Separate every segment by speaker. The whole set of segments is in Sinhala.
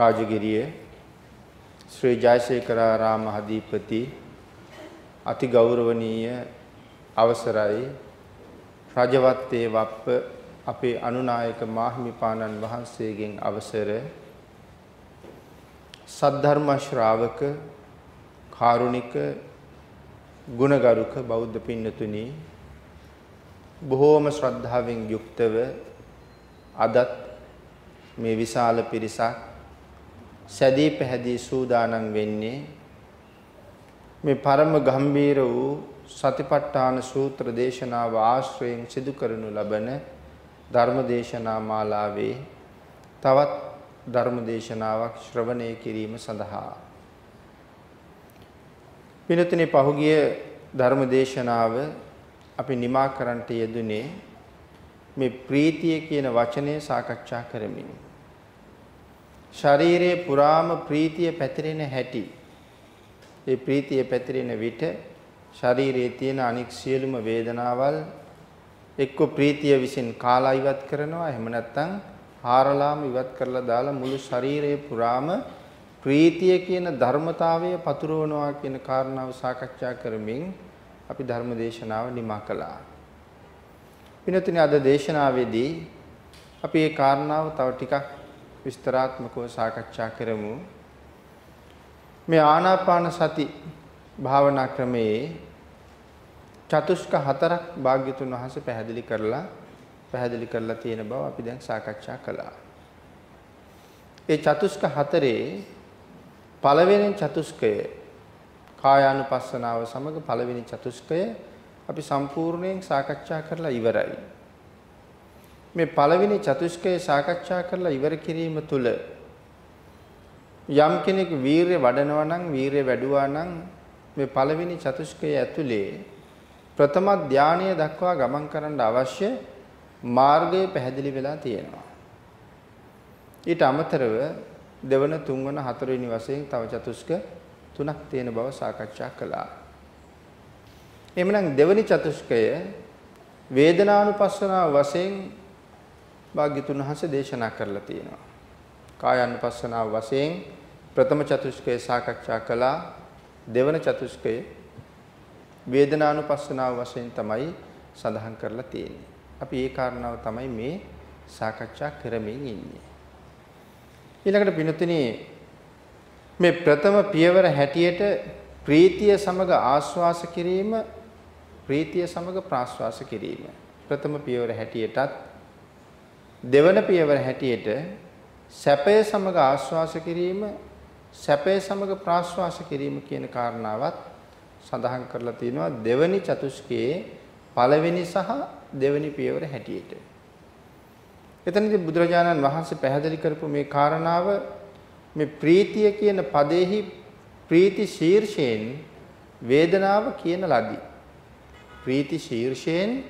Speaker 1: රාජගිරියේ ශ්‍රී ජයසේකරාරාම අධිපති අති ගෞරවනීය අවසරයි. රජවත්තේ වප්ප අපේ අනුනායක මාහිමිපාණන් වහන්සේගෙන් අවසර. සද්ධර්ම ශ්‍රාවක කාරුණික ගුණගරුක බෞද්ධ පින්නතුනි බොහෝම ශ්‍රද්ධාවෙන් යුක්තව අදත් මේ විශාල පිරිසක් සැදී පැහැදී සූදානම් වෙන්නේ මේ පරම ගම්බීර වූ සතිපට්ඨාන සූත්‍ර දේශනාව ආශ්‍රයෙන් සිදු කරනු ලබන ධර්ම දේශනා මාලාවේ තවත් ධර්ම දේශනාවක් ශ්‍රවණය කිරීම සඳහා. පිනතුනේ පහුගිය ධර්ම දේශනාව අපි නිමා කරන්නට යෙදුනේ මේ ප්‍රීතිය කියන වචනය සාකච්ඡා කරමින්. ශරීරයේ පුරාම ප්‍රීතිය පැතිරෙන හැටි ඒ ප්‍රීතිය පැතිරෙන විට ශරීරයේ තියෙන අනික් සියලුම වේදනාවල් එක්ක ප්‍රීතිය විසින් කාලා ඉවත් කරනවා එහෙම නැත්නම් හාරලාම ඉවත් කරලා දාලා මුළු ශරීරයේ පුරාම ප්‍රීතිය කියන ධර්මතාවය පතුරවනවා කියන කාරණාව සාකච්ඡා කරමින් අපි ධර්ම දේශනාව නිමා කළා. පිනතුනි අද දේශනාවේදී අපි මේ කාරණාව තව ටිකක් විස්තරාත්මකව සාකච්ඡා කරමු. මේ ආනාපාන සති භාවනා ක්‍රමයේ චතුෂ්ක හතරක් භාග්‍යතුන් වහන්සේ පැහැදිලි කරලා පැහැදිලි කරලා තියෙන බව අපි දැන් සාකච්ඡා කළා. ඒ චතුෂ්ක හතරේ පළවෙනි චතුෂ්කය කායානුපස්සනාව සමග පළවෙනි චතුෂ්කය අපි සම්පූර්ණයෙන් සාකච්ඡා කරලා ඉවරයි. මේ පළවෙනි චතුෂ්කය සාකච්ඡා කරලා ඉවර කිරීම තුළ යම් කෙනෙක් වීරිය වඩනවා නම් වීරිය වැඩුවා නම් මේ පළවෙනි චතුෂ්කය ඇතුලේ ප්‍රථම ධානය දක්වා ගමන් කරන්න අවශ්‍ය මාර්ගය පැහැදිලි වෙලා තියෙනවා. ඊට අමතරව දෙවන තුන්වන හතරවෙනි වශයෙන් තව චතුස්ක තුනක් තියෙන බව සාකච්ඡා කළා. එhmenan දෙවනි චතුස්කය වේදනානුපස්සනාව වශයෙන් භාග්‍යතුන් වහන්සේ දේශනා කරලා තියෙනවා. කායानुපස්සනාව වශයෙන් ප්‍රථම චතුස්කය සාකච්ඡා කළා. දෙවන චතුස්කය වේදනානුපස්සනාව වශයෙන් තමයි සඳහන් කරලා තියෙන්නේ. අපි ඒ කාරණාව තමයි මේ සාකච්ඡා කරමින් ඉන්නේ. ඊළඟට පිනුතුනි මේ ප්‍රථම පියවර හැටියට ප්‍රීතිය සමග ආස්වාස කිරීම ප්‍රීතිය සමග ප්‍රාස්වාස කිරීම ප්‍රථම පියවර හැටියටත් දෙවන පියවර හැටියට සැපය සමග ආස්වාස කිරීම සැපය සමග ප්‍රාස්වාස කිරීම කියන කාරණාවත් සඳහන් කරලා තියෙනවා දෙවනි චතුස්කයේ පළවෙනි සහ දෙවනි පියවර හැටියට. එතනදී බුදුරජාණන් වහන්සේ පැහැදිලි කරපු මේ කාරණාව මේ ප්‍රීතිය කියන පදෙහි ප්‍රීති ශීර්ෂයෙන් වේදනාව කියන ලදී. ප්‍රීති ශීර්ෂයෙන්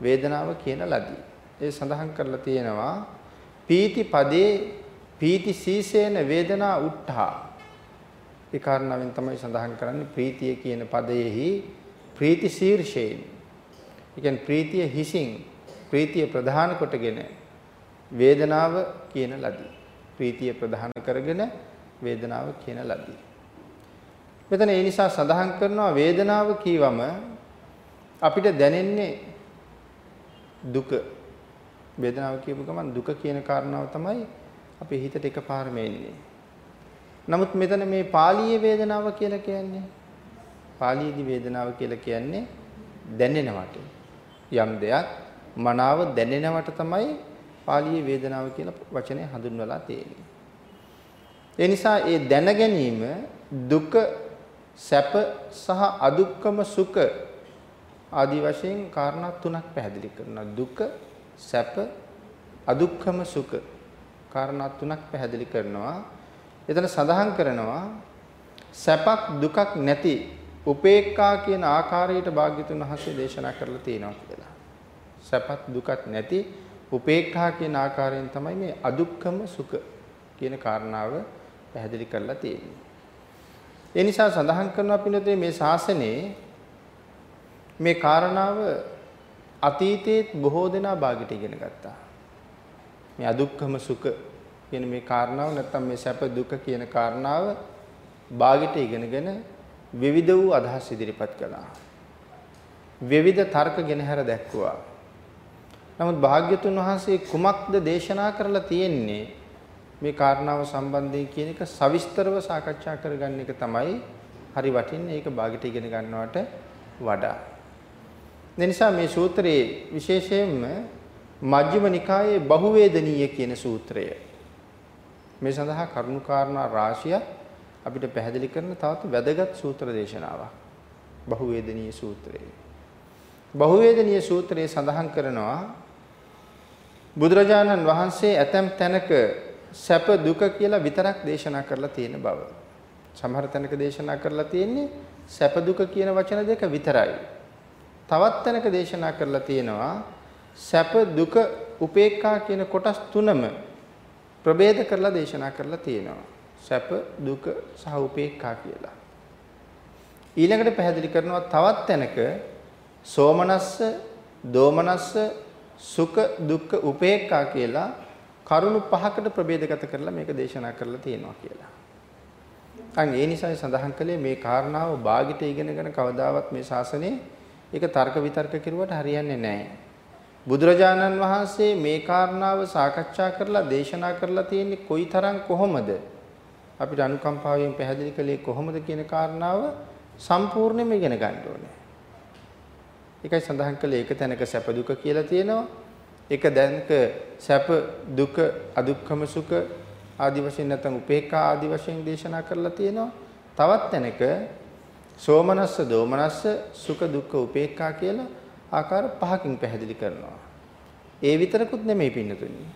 Speaker 1: වේදනාව කියන ලදී. ඒ සඳහන් කරලා තියෙනවා පීති පදේ පීති සීසේන වේදනා උට්ඨා. ඒ කාරණාවෙන් තමයි සඳහන් කරන්නේ ප්‍රීතිය කියන පදයේහි ප්‍රීති ශීර්ෂයෙන්. ඒ කියන්නේ ප්‍රීතිය හිසින් ප්‍රීතිය ප්‍රධාන කොටගෙන වේදනාව කියන ලදී. ප්‍රීතිය ප්‍රධාන කරගෙන වේදනාව කියන ලදී. මෙතන ඒ නිසා සඳහන් කරනවා වේදනාව කීවම අපිට දැනෙන්නේ දුක. වේදනාව කියපු ගමන් දුක කියන කාරණාව තමයි අපේ හිතට එකපාරම එන්නේ. නමුත් මෙතන මේ පාළියේ වේදනාව කියලා කියන්නේ පාළියේදී වේදනාව කියලා කියන්නේ දැනෙනවට. යම් දෙයක් මනාව දැනෙනවට තමයි පාළියේ වේදනාව කියලා වචනය හඳුන්වලා තියෙන්නේ. ඒ නිසා ඒ දැන ගැනීම දුක සැප සහ අදුක්කම සුඛ ආදී වශයෙන් කාරණා තුනක් පැහැදිලි කරනවා. දුක සැප අදුක්කම සුඛ කාරණා තුනක් පැහැදිලි කරනවා. එතන සඳහන් කරනවා සැපක් දුකක් නැති උපේක්ඛා කියන ආකාරයට භාග්‍යතුන් වහන්සේ දේශනා කරලා තියෙනවා කියලා. සැපත් දුකත් නැති උපේක්ඛා කියන ආකාරයෙන් තමයි මේ අදුක්කම සුඛ කියන කාරණාව පැහැදිලි කරලා තියෙන්නේ. ඒ නිසා සඳහන් කරනවා පිළිතුරේ මේ ශාසනයේ මේ කාරණාව අතීතයේත් බොහෝ දෙනා භාගයට ඉගෙන ගත්තා. මේ අදුක්කම සුඛ කියන මේ කාරණාව නැත්තම් මේ සැප දුක කියන කාරණාව භාගයට ඉගෙනගෙන විවිධ වූ අදහස් ඉදිරිපත් කළා. විවිධ තර්ක ගෙනහැර දැක්වුවා. නමුත් භාග්‍යතුන් වහන්සේ කුමක්ද දේශනා කරලා තියෙන්නේ මේ කාරණාව සම්බන්ධයෙන් කියන එක සවිස්තරව සාකච්ඡා කරගන්න එක තමයි හරි වටින්නේ. ඒක භාගයට ඉගෙන ගන්නවට වඩා. ඒ නිසා මේ සූත්‍රයේ විශේෂයෙන්ම මජ්ක්‍ධිම නිකායේ බහුවේදනීය කියන සූත්‍රය මේ සඳහා කරුණු කාරණා රාශිය අපිට පැහැදිලි කරන තවත් වැදගත් සූත්‍ර දේශනාවක්. බහුවේදනීය සූත්‍රය. බහුවේදනීය සූත්‍රයේ සඳහන් කරනවා බුදුරජාණන් වහන්සේ ඇතැම් තැනක සැප දුක කියලා විතරක් දේශනා කරලා තියෙන බව. සමහර තැනක දේශනා කරලා තියෙන්නේ සැප දුක කියන වචන දෙක විතරයි. තවත් තැනක දේශනා කරලා තියෙනවා සැප දුක උපේක්ඛා කියන කොටස් තුනම ප්‍රභේද කරලා දේශනා කරලා තියෙනවා. සැප දුක සහ උපේක්ඛා කියලා. ඊළඟට පැහැදිලි කරනවා තවත් තැනක සෝමනස්ස, දෝමනස්ස, සුඛ දුක්ඛ උපේක්ඛා කියලා කරුණු පහකට ප්‍රභේදගත කරලා මේක දේශනා කරලා තියෙනවා කියලා. අන් ඒ නිසායි සඳහන් කළේ මේ කාරණාව ਬਾගිට ඉගෙනගෙන කවදාවත් මේ ශාසනයේ ඒක තර්ක විතර්ක කෙරුවට හරියන්නේ නැහැ. බුදුරජාණන් වහන්සේ මේ කාරණාව සාකච්ඡා කරලා දේශනා කරලා තියෙන්නේ කොයිතරම් කොහොමද අපිට අනුකම්පාවෙන් පැහැදිලි කළේ කොහොමද කියන කාරණාව සම්පූර්ණයෙන්ම ඉගෙන ගන්න ඕනේ. ඒකයි සඳහන් කළේ ඒක තැනක සැප දුක කියලා තියෙනවා. ඒක දැනක සැප දුක අදුක්කම සුඛ ආදි වශයෙන් නැත්නම් උපේක්ඛා ආදි වශයෙන් දේශනා කරලා තියෙනවා. තවත් තැනක සෝමනස්ස දෝමනස්ස සුඛ දුක්ඛ උපේක්ඛා කියලා ආකාර පහකින් පැහැදිලි කරනවා. ඒ විතරකුත් නෙමෙයි පින්නතුනි.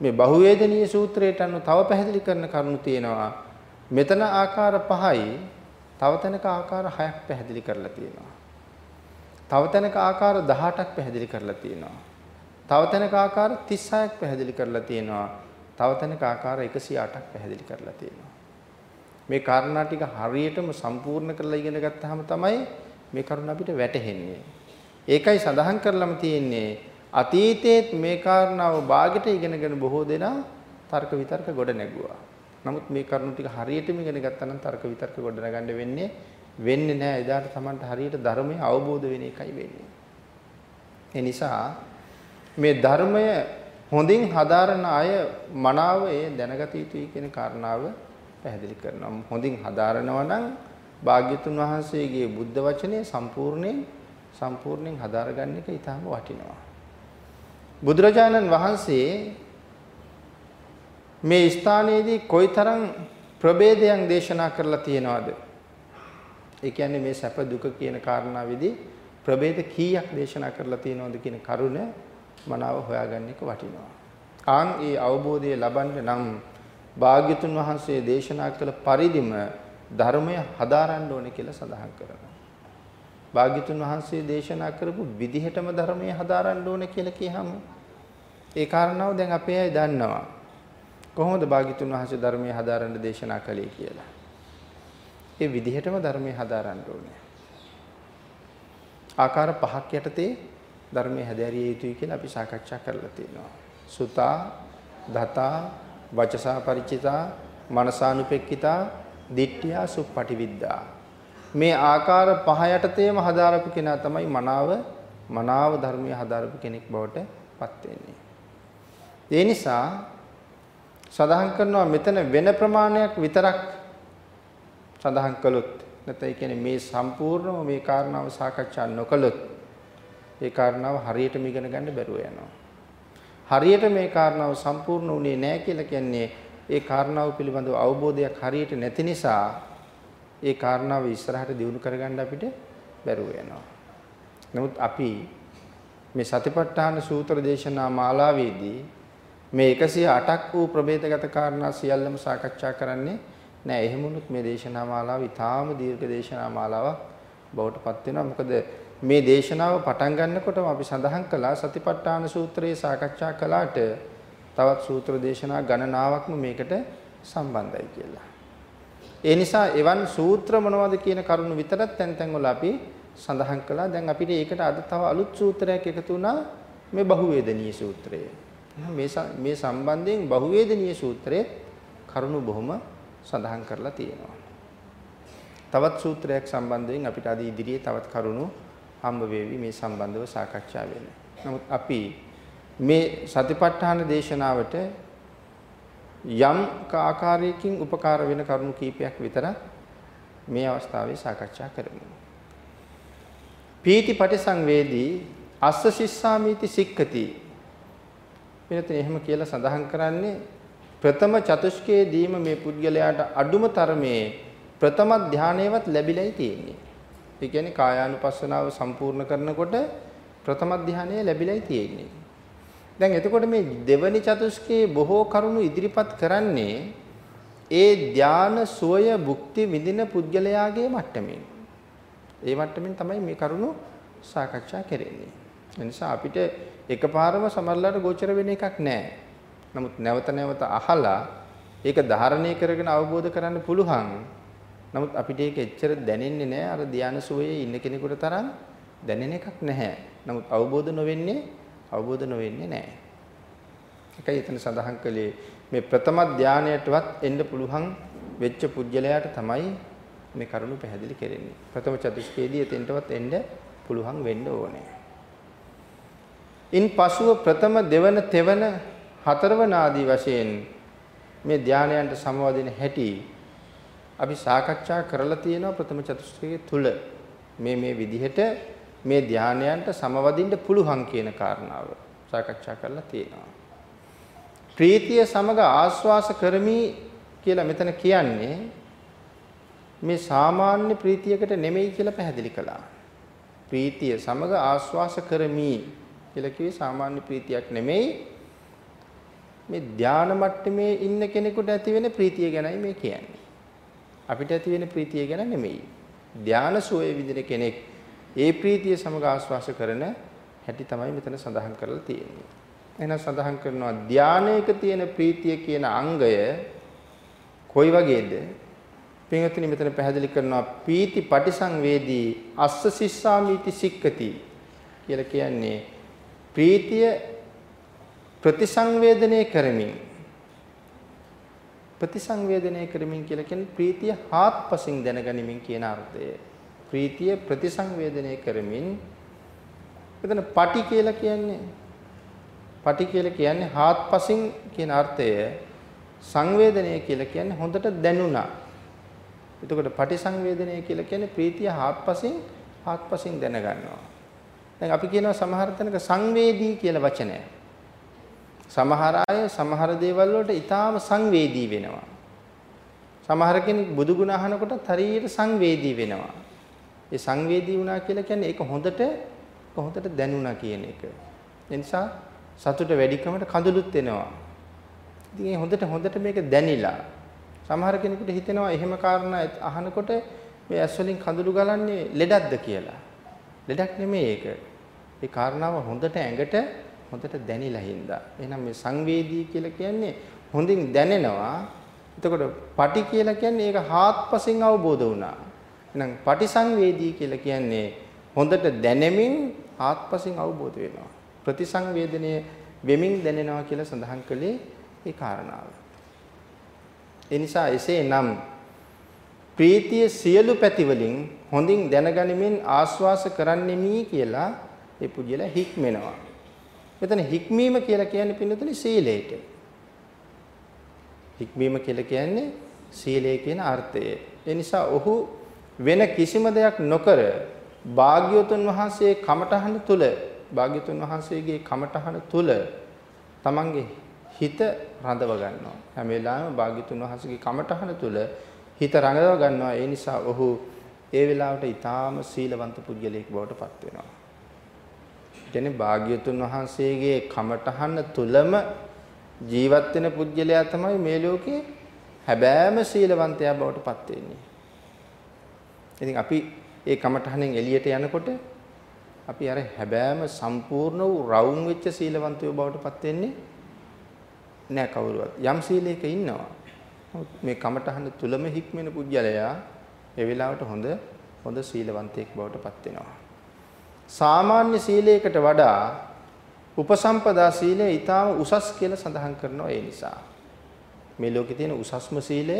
Speaker 1: මේ බහුවේදනීය සූත්‍රයට අනුව තව පැහැදිලි කරන කරුණු තියෙනවා. මෙතන ආකාර පහයි තව තැනක ආකාර හයක් පැහැදිලි කරලා තියෙනවා. තව තැනක ආකාර 18ක් පැහැදිලි කරලා තියෙනවා. තව තැනක ආකාර 36ක් පැහැදිලි කරලා තියෙනවා. තව තැනක ආකාර 108ක් පැහැදිලි කරලා තියෙනවා. මේ කාරණා ටික හරියටම සම්පූර්ණ කරලා ඉගෙන ගත්තාම තමයි මේ කරුණ අපිට වැටහෙන්නේ. ඒකයි සඳහන් කරලම තියෙන්නේ අතීතයේත් මේ කාරණාව ਬਾගෙට ඉගෙනගෙන බොහෝ දෙනා තර්ක විතර්ක ගොඩ නැගුවා. නමුත් මේ කරුණු ටික හරියටම ඉගෙන ගත්තා නම් තර්ක විතර්ක ගොඩ නගන්න වෙන්නේ වෙන්නේ නැහැ. එදාට Tamanට හරියට ධර්මය අවබෝධ වෙන එකයි වෙන්නේ. ඒ නිසා මේ ධර්මය හොඳින් හදාරන අය මනාව ඒ දැනගත යුතුයි කියන කාරණාව පැහැදිලි කරනවා. හොඳින් හදාරනවා නම් භාග්‍යතුන් වහන්සේගේ බුද්ධ වචනය සම්පූර්ණයෙන් සම්පූර්ණයෙන් හදාරගන්න එක ඊටාම වටිනවා. බුදුරජාණන් වහන්සේ මේ ස්ථානයේදී කොයිතරම් ප්‍රභේදයන් දේශනා කරලා තියෙනවද? ඒ කියන්නේ මේ සැප දුක කියන කාරණාවේදී ප්‍රභේද කීයක් දේශනා කරලා තියෙනවද කියන කරුණ මනාව හොයාගන්න එක වටිනවා. ආන් ඒ අවබෝධය ලබන්න නම් භාග්‍යතුන් වහන්සේ දේශනා කළ පරිදිම ධර්මය හදාරන්න ඕනේ කියලා සඳහන් කරනවා. භාග්‍යතුන් වහන්සේ දේශනා කරපු විදිහටම ධර්මය හදාරන්න ඕනේ කියලා කියහම ඒ කාරණාව දැන් අපේ අය දන්නවා. කොහොමද භාග්‍යතුන් වහන්සේ ධර්මය හදාරන්න දේශනා කළේ කියලා. ඒ විදිහටම ධර්මය හදාරන්න ඕනේ. ආකාර පහක් යටතේ ධර්මයේ හැදෑරිය යුතුයි කියලා අපි සාකච්ඡා කරලා තියෙනවා. සුතා, දතා, වචසා ಪರಿචිතා, මනසානුපෙක්කිතා, දිට්ඨියා සුප්පටිවිද්දා. මේ ආකාර පහ යටතේම හදාරපු කෙනා තමයි මනාව මනාව ධර්මයේ හදාරපු කෙනෙක් බවට පත් වෙන්නේ. ඒ නිසා සඳහන් කරනවා මෙතන වෙන ප්‍රමාණයක් විතරක් සඳහන් කළොත් නැත්නම් ඒ කියන්නේ මේ සම්පූර්ණව මේ කාරණාව සාකච්ඡා නොකළොත් ඒ කාරණාව හරියටම ඉගෙන ගන්න බැරුව යනවා. හරියට මේ කාරණාව සම්පූර්ණ වුණේ නැහැ කියලා කියන්නේ ඒ කාරණාව පිළිබඳව අවබෝධයක් හරියට නැති නිසා ඒ කාරණාව ඉස්සරහට දියුණු කරගන්න අපිට බැරුව යනවා. නමුත් අපි මේ සතිපට්ඨාන සූත්‍ර දේශනා මාලාවේදී මේ 108ක් වූ ප්‍රභේදගත කාරණා සියල්ලම සාකච්ඡා කරන්නේ නෑ එහෙමුණුත් මේ දේශනා මාලාව ඉතාම දීර්ඝ දේශනා මාලාවක් බවට පත් වෙනවා. මොකද මේ දේශනාව පටන් ගන්නකොටම අපි සඳහන් කළා සතිපට්ඨාන සූත්‍රයේ සාකච්ඡා කළාට තවත් සූත්‍ර දේශනා ගණනාවක්ම මේකට සම්බන්ධයි කියලා. ඒ නිසා එවන් සූත්‍ර මොනවද කියන කරුණු විතරක් තැන් තැන් වල අපි සඳහන් කළා. දැන් අපිට ඒකට අද තව අලුත් සූත්‍රයක් එකතු වුණා මේ බහුවේදනීය සූත්‍රය. මේ මේ සම්බන්ධයෙන් බහුවේදනීය සූත්‍රයේ කරුණු බොහොම සඳහන් කරලා තියෙනවා. තවත් සූත්‍රයක් සම්බන්ධයෙන් අපිට අද ඉදිරියේ තවත් කරුණු හම්බ වේවි මේ සම්බන්ධව සාකච්ඡා වෙන්න. නමුත් අපි මේ සතිපට්ඨාන දේශනාවට යම් ආකාරයකින් උපකාර වෙන කරුණු කීපයක් විතර මේ අවස්ථාවේ සාකච්ඡා කරමු. පීති පටිසංවේදී අස්ස සිස්සාමීති සික්කති. වෙනතන එහෙම කියලා සඳහන් කරන්නේ ප්‍රථම චතුස්කයේදීම මේ පුද්ගලයාට අඩුම තරමේ ප්‍රථම ධානයවත් ලැබිලායි තියෙන්නේ. ඒ කියන්නේ කායානුපස්සනාව සම්පූර්ණ කරනකොට ප්‍රථම ධානය ලැබිලායි තියෙන්නේ. දැන් එතකොට මේ දෙවනි චතුස්කයේ බොහෝ කරුණු ඉදිරිපත් කරන්නේ ඒ ධාන සෝය භුක්ති විඳින පුද්ගලයාගේ මට්ටමින්. ඒ මට්ටමින් තමයි මේ කරුණු සාකච්ඡා කරන්නේ. ඒ නිසා අපිට එකපාරම සමහරලාට ගෝචර වෙන එකක් නැහැ. නමුත් නැවත නැවත අහලා ඒක ධාරණය කරගෙන අවබෝධ කරන්න පුළුවන්. නමුත් අපිට ඒක එච්චර දැනෙන්නේ නැහැ. අර ධාන සෝයේ ඉන්න කෙනෙකුට තරම් දැනෙන එකක් නැහැ. නමුත් අවබෝධ නොවෙන්නේ අවබෝධ නොවෙන්නේ නැහැ. එකයි එතන සඳහන් කළේ මේ ප්‍රථම ධානයටවත් එන්න පුළුවන් වෙච්ච පුජ්‍යලයට තමයි මේ කරුණු පැහැදිලි කරන්නේ. ප්‍රථම චතුස්කයේදී එතෙන්ටවත් එන්න පුළුවන් වෙන්න ඕනේ. ඉන් පසුව ප්‍රථම දෙවන තෙවන හතරවන ආදී වශයෙන් මේ ධානයන්ට සමවදින හැටි අපි සාකච්ඡා කරලා තියෙනවා ප්‍රථම චතුස්කයේ තුල මේ මේ විදිහට මේ ධානයන්ට සමවදින්න පුළුවන් කියන කාරණාව සාකච්ඡා කරලා තියෙනවා. ප්‍රීතිය සමග ආස්වාස කරමි කියලා මෙතන කියන්නේ මේ සාමාන්‍ය ප්‍රීතියකට නෙමෙයි කියලා පැහැදිලි කළා. ප්‍රීතිය සමග ආස්වාස කරමි කියලා කිව්වේ සාමාන්‍ය ප්‍රීතියක් නෙමෙයි. මේ ධානා මට්ටමේ ඉන්න කෙනෙකුට ඇති වෙන ප්‍රීතිය ගැනයි මේ කියන්නේ. අපිට ඇති වෙන ප්‍රීතිය ගැන නෙමෙයි. ධානා සෝයේ විදින කෙනෙක් ඒ ප්‍රීතිය සමග ආස්වාස කරන හැටි තමයි මෙතන සඳහන් කරලා තියෙන්නේ. එහෙනම් සඳහන් කරනවා ධානයක තියෙන ප්‍රීතිය කියන අංගය කොයි වගේද? පින්වත්නි මෙතන පැහැදිලි කරනවා පීති පටිසංවේදී අස්ස සිස්සාමීති සික්කති කියලා කියන්නේ ප්‍රීතිය ප්‍රතිසංවේදනය කරමින් ප්‍රතිසංවේදනය කරමින් කියලා කියන්නේ ප්‍රීතිය හාත්පසින් දැනගනිමින් කියන අර්ථය. ප්‍රීතිය ප්‍රතිසංවේදනය කරමින් එතන පටි කියලා කියන්නේ පටි කියලා කියන්නේ හාත්පසින් කියන අර්ථය සංවේදනය කියලා කියන්නේ හොඳට දැනුණා. එතකොට පටි සංවේදනය කියලා කියන්නේ ප්‍රීතිය හාත්පසින් හාත්පසින් දැනගන්නවා. දැන් අපි කියනවා සමහර තැනක සංවේදී කියලා වචනය. සමහර අය සමහර දේවල් වලට ඊටාම සංවේදී වෙනවා. සමහර කෙනෙක් බුදු ගුණ අහනකොට හරියට සංවේදී වෙනවා. ඒ සංවේදී වුණා කියලා කියන්නේ ඒක හොඳට හොඳට දැනුණා කියන එක. ඒ නිසා සතුට වැඩිකමට කඳුළුත් එනවා. ඉතින් ඒ හොඳට හොඳට මේක දැනිලා සමහර කෙනෙකුට හිතෙනවා එහෙම කාරණා අහනකොට මේ ඇස් වලින් කඳුළු ගලන්නේ ලෙඩක්ද කියලා. ලෙඩක් නෙමෙයි ඒක. ඒ කාරණාව හොඳට ඇඟට හොඳට දැනිලා හින්දා. එහෙනම් මේ සංවේදී කියලා කියන්නේ හොඳින් දැනෙනවා. එතකොට පටි කියලා කියන්නේ ඒක හාත්පසින් අවබෝධ වුණා. එහෙනම් පටිසංවේදී කියලා කියන්නේ හොඳට දැනෙමින් හාත්පසින් අවබෝධ වෙනවා. ප්‍රතිසංවේදනය වෙමින් දැනෙනවා කියලා සඳහන් කළේ ඒ කාරණාව. ඒ නිසා එසේනම් ප්‍රීතිය සියලු පැති වලින් හොඳින් දැනගනිමින් ආස්වාස කරන්නෙමි කියලා ඒ පුජ්‍යලා හික්මෙනවා. මෙතන හික්මීම කියලා කියන්නේ පින්නතුනි සීලයට. හික්මීම කියලා කියන්නේ සීලය කියන අර්ථය. ඒ නිසා ඔහු වෙන කිසිම දෙයක් නොකර භාග්‍යවතුන් වහන්සේ කමඨහන තුල භාග්‍යතුන් වහන්සේගේ කමඨහන තුල තමන්ගේ හිත රඳව ගන්නවා. හැම වෙලාවෙම භාග්‍යතුන් වහන්සේගේ කමඨහන තුල හිත රඳව ගන්නවා. ඒ නිසා ඔහු ඒ වෙලාවට ඊටාම සීලවන්ත පුද්ගලයෙක් බවට පත් වෙනවා. කියන්නේ භාග්‍යතුන් වහන්සේගේ කමඨහන තුලම ජීවත් වෙන පුද්ගලයා තමයි මේ ලෝකේ හැබෑම සීලවන්තයා බවට පත් වෙන්නේ. ඉතින් අපි ඒ කමඨහනෙන් එළියට යනකොට අපි අර හැබෑම සම්පූර්ණ වූ රවුම් වෙච්ච සීලවන්තයෝ බවට පත් වෙන්නේ නෑ කවුරුවත්. යම් සීලයක ඉන්නවා. මේ කමඨහන තුලම හික්මෙන පුජ්‍යලයා ඒ වෙලාවට හොඳ හොඳ සීලවන්තයෙක් බවට පත් වෙනවා. සාමාන්‍ය සීලයකට වඩා උපසම්පදා සීලය ඊටාම උසස් කියලා සඳහන් කරනවා ඒ නිසා. මේ ලෝකේ තියෙන උසස්ම සීලය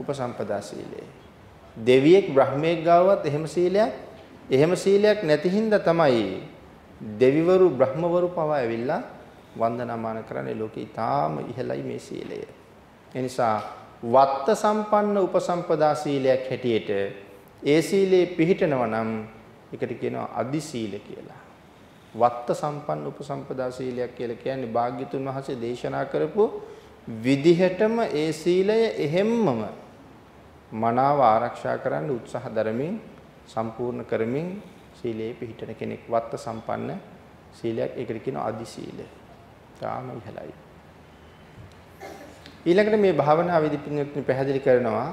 Speaker 1: උපසම්පදා සීලය. දෙවියෙක් බ්‍රහ්මයෙක් ගාවත් එහෙම සීලයක් එහෙම සීලයක් නැති හින්දා තමයි දෙවිවරු බ්‍රහ්මවරු පවා ඇවිල්ලා වන්දනාමාන කරන්නේ ලෝකේ ඊටාම ඉහළයි මේ සීලය. ඒ නිසා වත්ත සම්පන්න උපසම්පදා සීලයක් හැටියට ඒ සීලේ පිහිටනවා නම් ඒකට කියනවා අදි සීල කියලා. වත්ත සම්පන්න උපසම්පදා සීලයක් කියලා කියන්නේ භාග්‍යතුන් වහන්සේ දේශනා කරපු විදිහටම ඒ සීලය එහෙම්මම මනාව ආරක්ෂා කරන්න උත්සාහ දරමින් සම්පූර්ණ කරමින් සීලයේ පිහිටන කෙනෙක් වත්ත සම්පන්න සීලයක් ඒකට කියනවා අදි සීලය. තාම ඉහළයි. ඊළඟට මේ භාවනා විදි පැහැදිලි කරනවා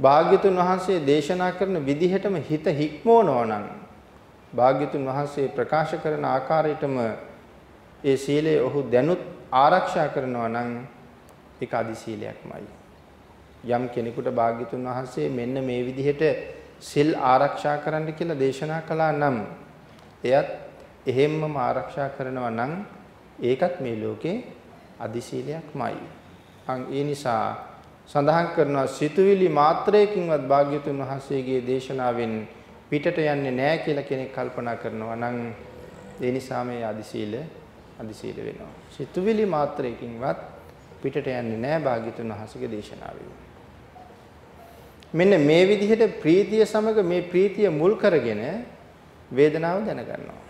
Speaker 1: භාග්‍යතුන් වහන්සේ දේශනා කරන විදිහටම හිත හික්මවනවා නම් භාග්‍යතුන් වහන්සේ ප්‍රකාශ කරන ආකාරයටම ඒ සීලය ඔහු දැනුත් ආරක්ෂා කරනවා නම් ඒක අදි සීලයක්මයි. යම් කෙනෙකුට භාග්‍යතුන් වහන්සේ මෙන්න මේ විදිහට සිල් ආරක්ෂා කරන්න කියලා දේශනා කළා නම් එයත් එහෙම්මම ආරක්ෂා කරනවා නම් ඒකත් මේ ලෝකේ අදි සීලයක්මයි. අන් ඒ නිසා සඳහන් කරනවා සිතුවිලි මාත්‍රයකින්වත් භාග්‍යතුන් වහන්සේගේ දේශනාවෙන් පිටට යන්නේ නැහැ කියලා කෙනෙක් කල්පනා කරනවා නම් ඒ නිසා මේ අදි සීල අදි සීල වෙනවා. සිතුවිලි මාත්‍රයකින්වත් පිටට යන්නේ නැහැ භාග්‍යතුන් වහන්සේගේ දේශනාවෙන්. මෙන්න මේ විදිහට ප්‍රීතිය සමග මේ ප්‍රීතිය මුල් කරගෙන වේදනාව දැනගන්නවා.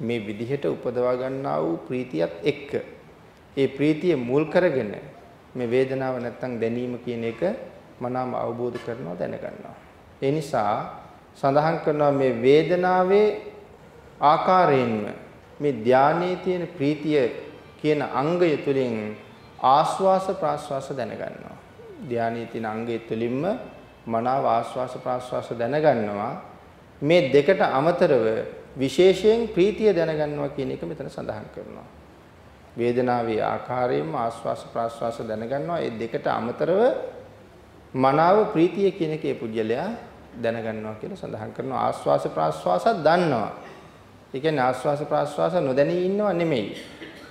Speaker 1: මේ විදිහට උපදවා ගන්නා වූ ප්‍රීතියත් එක්ක ඒ ප්‍රීතිය මුල් කරගෙන මේ වේදනාව නැත්තම් දැනීම කියන එක මනාව අවබෝධ කරනවා දැනගන්නවා. ඒ නිසා සඳහන් කරනවා මේ වේදනාවේ ආකාරයෙන්ම මේ ධානයේ තියෙන ප්‍රීතිය කියන අංගය තුලින් ආස්වාස ප්‍රාස්වාස දැනගන්නවා. ධානයේ තියෙන අංගය තුලින්ම මනාව ආස්වාස ප්‍රාස්වාස දැනගන්නවා. මේ දෙකට අමතරව විශේෂයෙන් ප්‍රීතිය දැනගන්නවා කියන එක මෙතන සඳහන් කරනවා. වේදනාවේ ආකාරයෙන්ම ආස්වාස ප්‍රාස්වාස දැනගන්නවා. ඒ දෙකට අමතරව මනාව ප්‍රීතිය කියන එකේ පුජ්‍යලයා දැනගන්නවා කියලා සඳහන් කරනවා. ආස්වාස ප්‍රාස්වාසත් දන්නවා. ඒ කියන්නේ ආස්වාස ප්‍රාස්වාස නොදැනී ඉන්නව නෙමෙයි.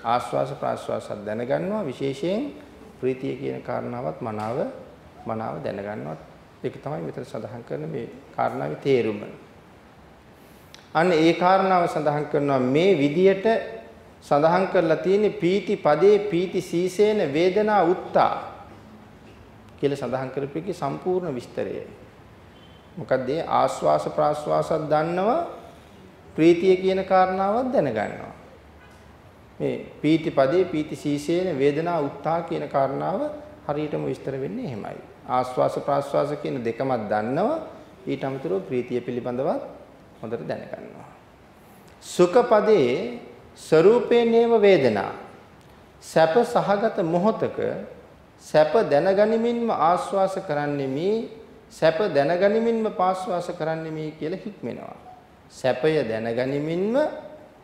Speaker 1: ආස්වාස ප්‍රාස්වාසත් දැනගන්නවා විශේෂයෙන් ප්‍රීතිය කියන කාරණාවත් මනාව මනාව දැනගන්නවා. ඒක තමයි මෙතන සඳහන් කරන මේ කාරණාවේ තේරුම. අන්න ඒ කාරණාව සඳහන් කරනවා මේ විදියට සඳහන් කරලා තියෙන්නේ පීති පදේ පීති සීසේන වේදනා උත්තා කියලා සඳහන් කරපු එකේ සම්පූර්ණ විස්තරය. මොකද ඒ ආස්වාස ප්‍රාස්වාසත් දන්නවා ප්‍රීතිය කියන කාරණාවත් දැනගන්නවා. මේ පීති පදේ පීති සීසේන වේදනා උත්තා කියන කාරණාව හරියටම විස්තර වෙන්නේ එහෙමයි. ආස්වාස ප්‍රාස්වාස කියන දෙකම දන්නවා ඊට අමතරව ප්‍රීතිය පිළිබඳවත් හොඳට දැනගන්නවා. සුඛ පදේ ස්වરૂපේනේව වේදනා සැප සහගත මොහතක සැප දැනගනිමින්ම ආස්වාස කරන්නේ මේ සැප දැනගනිමින්ම පාස්වාස කරන්නේ මේ කියලා හික්මෙනවා. සැපය දැනගනිමින්ම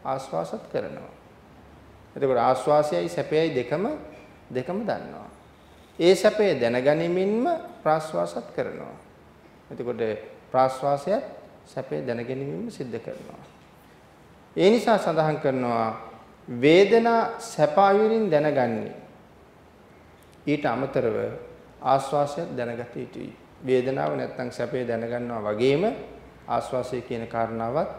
Speaker 1: ආස්වාසත් කරනවා. එතකොට ආස්වාසයයි සැපයයි දෙකම දෙකම දන්නවා. ඒ සැපය දැනගනිමින්ම ප්‍රාස්වාසත් කරනවා. එතකොට ප්‍රාස්වාසයත් සැපය දැනගැනීමම සිද්ධ කරනවා. ඒ නිසා සඳහන් කරනවා වේදනා සැප ආයුරින් දැනගන්නේ. ඊට අමතරව ආස්වාසයත් දැනගත යුතුයි. වේදනාව නැත්තම් සැපේ දැනගන්නවා වගේම ආස්වාසය කියන කාරණාවත්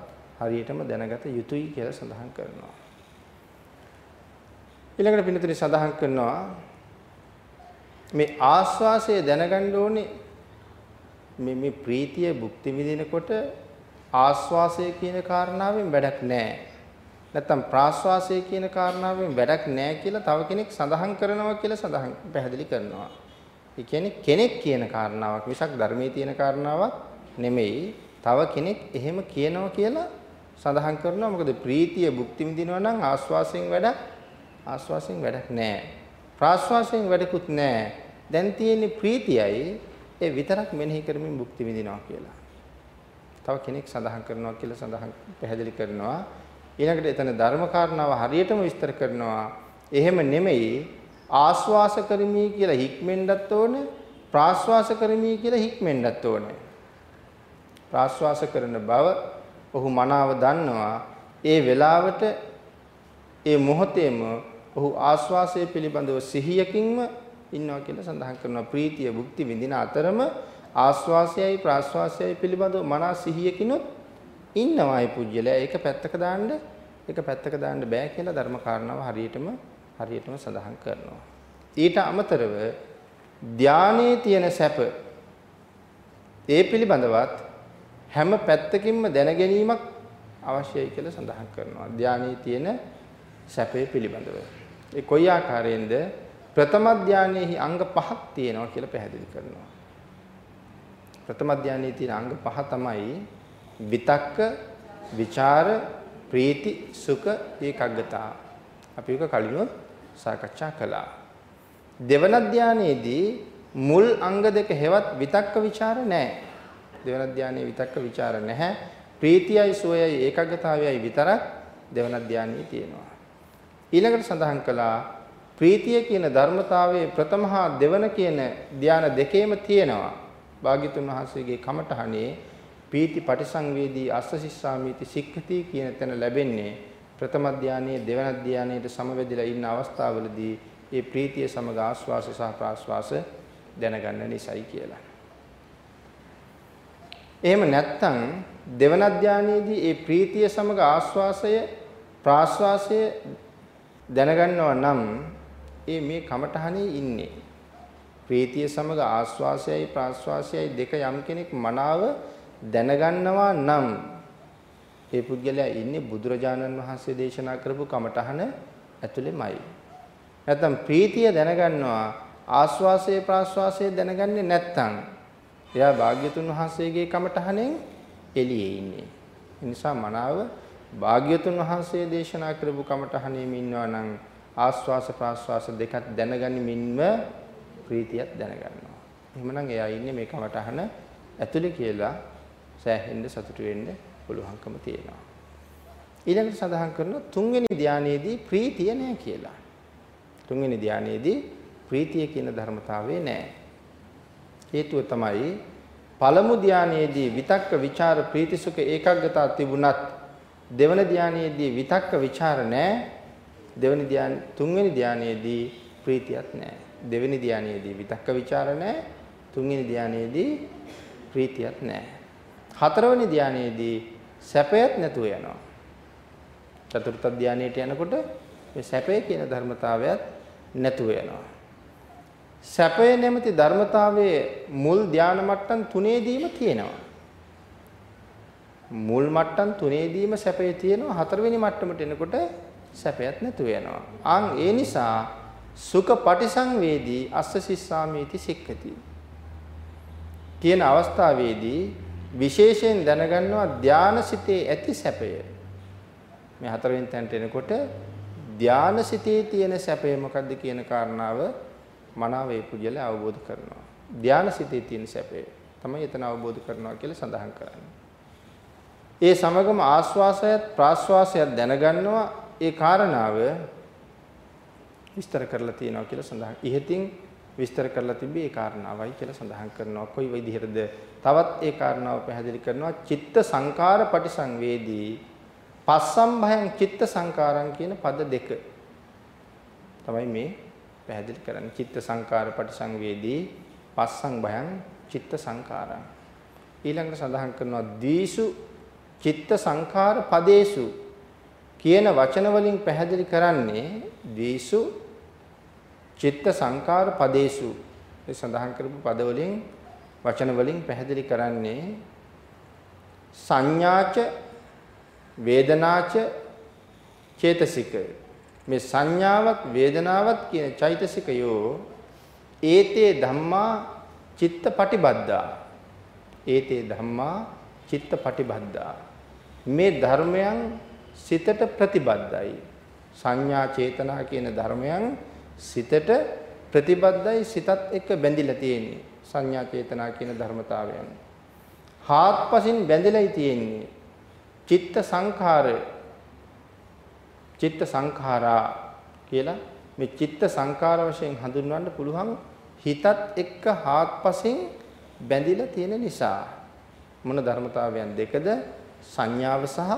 Speaker 1: හරියටම දැනගත යුතුයි කියලා සඳහන් කරනවා. ඊළඟට පින්නතුනි සඳහන් කරනවා මේ ආස්වාසය දැනගන්න ඕනේ මේ මේ ප්‍රීතිය භුක්ති විඳිනකොට ආස්වාසය කියන කාරණාවෙන් වැඩක් නැහැ. නැත්තම් ප්‍රාස්වාසය කියන කාරණාවෙන් වැඩක් නැහැ කියලා තව කෙනෙක් සඳහන් කරනවා කියලා සඳහන් පැහැදිලි කරනවා. ඒ කියන්නේ කෙනෙක් කියන කාරණාවක් මිසක් ධර්මයේ තියෙන කාරණාවක් නෙමෙයි. තව කෙනෙක් එහෙම කියනවා කියලා සඳහන් කරනවා. මොකද ප්‍රීතිය භුක්ති විඳිනවා නම් ආස්වාසයෙන් වැඩක් ආස්වාසයෙන් වැඩක් නැහැ. ප්‍රාස්වාසයෙන් වැඩකුත් නැහැ. දැන් තියෙන්නේ ප්‍රීතියයි ඒ විතරක් මෙනෙහි කරමින් භුක්ති විඳිනවා කියලා. තව කෙනෙක් සඳහන් කරනවා කියලා සඳහන් පැහැදිලි කරනවා. ඊළඟට එතන ධර්ම කාරණාව හරියටම විස්තර කරනවා. එහෙම නෙමෙයි ආස්වාස කරමි කියලා හික්මෙන්නත් ඕනේ ප්‍රාස්වාස කරමි කියලා හික්මෙන්නත් ඕනේ. ප්‍රාස්වාස කරන බව ඔහු මනාව දන්නවා. ඒ වෙලාවට ඒ මොහොතේම ඔහු ආස්වාසය පිළිබඳව සිහියකින්ම ඉන්නවා කියලා සඳහන් කරනවා. ප්‍රීතිය භුක්ති විඳින අතරම ආස්වාසයයි ප්‍රාස්වාසයයි පිළිබඳව මනස සිහියකිනුත් ඉන්නවා ඒ පුජ්‍යලයා ඒක පැත්තක දාන්න ඒක පැත්තක දාන්න බෑ කියලා ධර්ම කාරණාව හරියටම හරියටම සඳහන් කරනවා. ඊට අමතරව ධානයේ තියෙන සැප ඒ පිළිබඳවත් හැම පැත්තකින්ම දැන ගැනීමක් අවශ්‍යයි කියලා සඳහන් කරනවා. ධානයේ තියෙන සැපේ පිළිබඳව. ඒ කොයි ආකාරයෙන්ද ප්‍රථම ධානයේහි අංග පහක් තියෙනවා කියලා පැහැදිලි කරනවා. ප්‍රථම ධානයේ තියෙන අංග පහ තමයි විතක්ක, ਵਿਚාර, ප්‍රීති, සුඛ, ඒකග්ගතා. අපි ඒක කලිනුත් සාකච්ඡා කළා. දෙවන ධානයේදී මුල් අංග දෙක හෙවත් විතක්ක ਵਿਚාර නැහැ. දෙවන ධානයේ විතක්ක ਵਿਚාර නැහැ. ප්‍රීතියයි සෝයයි ඒකාග්‍රතාවයයි විතරක් දෙවන ධානයේ තියෙනවා. ඊළඟට සඳහන් කළා ප්‍රීතිය කියන ධර්මතාවයේ ප්‍රථම හා දෙවන කියන ධාන දෙකේම තියෙනවා. භාග්‍යතුන් වහන්සේගේ කමඨහනේ පීති පටිසංවේදී අස්සසිස්සාමීති සික්ඛති කියන තැන ලැබෙන්නේ ප්‍රථම ධානයේ දෙවන ධානයේට සමවැදිලා ඉන්න අවස්ථාවවලදී ඒ ප්‍රීතිය සමග ආස්වාස සහ ප්‍රාස්වාස දැනගන්න නිසයි කියලා. එහෙම නැත්නම් දෙවන ධානයේදී ඒ ප්‍රීතිය සමග ආස්වාසය ප්‍රාස්වාසය දැනගන්නවා නම් ඒ මේ කමඨහනේ ඉන්නේ. ප්‍රීතිය සමග ආස්වාසයයි ප්‍රාස්වාසයයි දෙක යම් කෙනෙක් මනාව දැනගන්නවා නම් ඒ පුද්ගලයා ඉන්නේ බුදුරජාණන් වහන්සේ දේශනා කරපු කමඨහන ඇතුළෙමයි. නැත්නම් ප්‍රීතිය දැනගන්නවා ආස්වාසය ප්‍රාස්වාසය දැනගන්නේ නැත්නම් එයා භාග්‍යතුන් වහන්සේගේ කමඨහනෙන් එළියේ ඉන්නේ. ඒ නිසා මනාව භාග්‍යතුන් වහන්සේ දේශනා කරපු කමඨහනෙම ඉන්නවා නම් ආස්වාස ප්‍රාස්වාස දෙකක් දැනගනිමින්ම ප්‍රීතියක් දැනගන්නවා. එහෙමනම් එයා ඉන්නේ මේ කමඨහන ඇතුලේ කියලා සෑහෙන්න සතුටු වෙන්න පුළුවන්කම තියෙනවා. ඊළඟට සඳහන් කරනවා තුන්වෙනි ධානයේදී ප්‍රීතිය නැහැ කියලා. තුන්වෙනි ධානයේදී ප්‍රීතිය කියන ධර්මතාවය නැහැ. හේතුව තමයි පළමු ධානයේදී විතක්ක ਵਿਚාර ප්‍රීතිසුඛ ඒකාග්‍රතාව තිබුණත් දෙවන ධානයේදී විතක්ක ਵਿਚාර නැහැ. දෙවනි ධාන තුන්වෙනි ධානයේදී ප්‍රීතියක් නැහැ. දෙවෙනි ධානයේදී විතක්ක ਵਿਚාර නැහැ. තුන්වෙනි ධානයේදී ප්‍රීතියක් නැහැ. හතරවෙනි ධානයේදී සැපයක් නැතුව යනවා. චතුර්ථ ධානයට යනකොට මේ සැපය කියන ධර්මතාවයත් නැතුව යනවා. සැපය නැමැති ධර්මතාවයේ මුල් ධාන මට්ටම් තුනේදීම තියෙනවා. මුල් මට්ටම් තුනේදීම සැපය තියෙනවා හතරවෙනි මට්ටමට එනකොට සැපයක් නැතුව යනවා. ආන් ඒ නිසා සුඛ පටිසංවේදී අස්ස සිස්සාමීති සික්ඛති. කියන අවස්ථාවේදී විශේෂයෙන් දැනගන්නවා ධානසිතේ ඇති සැපය. මේ හතරවෙනි තැනට එනකොට ධානසිතේ තියෙන සැපය මොකද්ද කියන කාරණාව මනාව ඒ පුජල අවබෝධ කරනවා. ධානසිතේ තියෙන සැපය තමයි එතන අවබෝධ කරනවා කියලා සඳහන් කරන්නේ. ඒ සමගම ආස්වාසයත් ප්‍රාස්වාසයත් දැනගන්නවා ඒ කාරණාව විස්තර කරලා තියෙනවා කියලා සඳහන්. ඉහතින් විස්තර කරලා තිබේ ඒ කාරණාවයි කියලා සඳහන් කරනවා. කොයි විදිහටද තවත් ඒ කාරණාව පැහැදිලි කරනවා චිත්ත සංකාර පටිසංවේදී පස්සම් භයං චිත්ත සංකාරං කියන පද දෙක තමයි මේ පැහැදිලි කරන්නේ. චිත්ත සංකාර පටිසංවේදී පස්සම් භයං චිත්ත සංකාරං. ඊළඟට සඳහන් කරනවා දීසු චිත්ත සංඛාර පදේසු කියන වචන වලින් පැහැදිලි කරන්නේ දීසු චිත්ත සංකාර පදේසු ඒ සඳහන් කරපු පද වලින් වචන වලින් පැහැදිලි කරන්නේ සංඥාච වේදනාච චේතසික. මේ සංඥාවත් වේදනාවත් කියන චෛතසිකයෝ ඒතේ ධම්මා චිත්ත පටිබද්දා ඒතේ ධම්මා චිත්ත පටිබද්දා මේ ධර්මයන් සිතට ප්‍රතිබද්ධයි. සංඥා චේතනා කියන ධර්මයන් සිතට ප්‍රතිබද්ධයි සිතත් එක්ක බැඳිලා තියෙන්නේ. සංඥා චේතනා කියන ධර්මතාවයන්. හාත්පසින් බැඳිලායි තියෙන්නේ. චිත්ත සංඛාර චිත්ත සංඛාරා කියලා මේ චිත්ත සංඛාර වශයෙන් හඳුන්වන්න පුළුවන් හිතත් එක්ක හාත්පසින් බැඳිලා තියෙන නිසා මොන ධර්මතාවයන් දෙකද සංඥාව සහ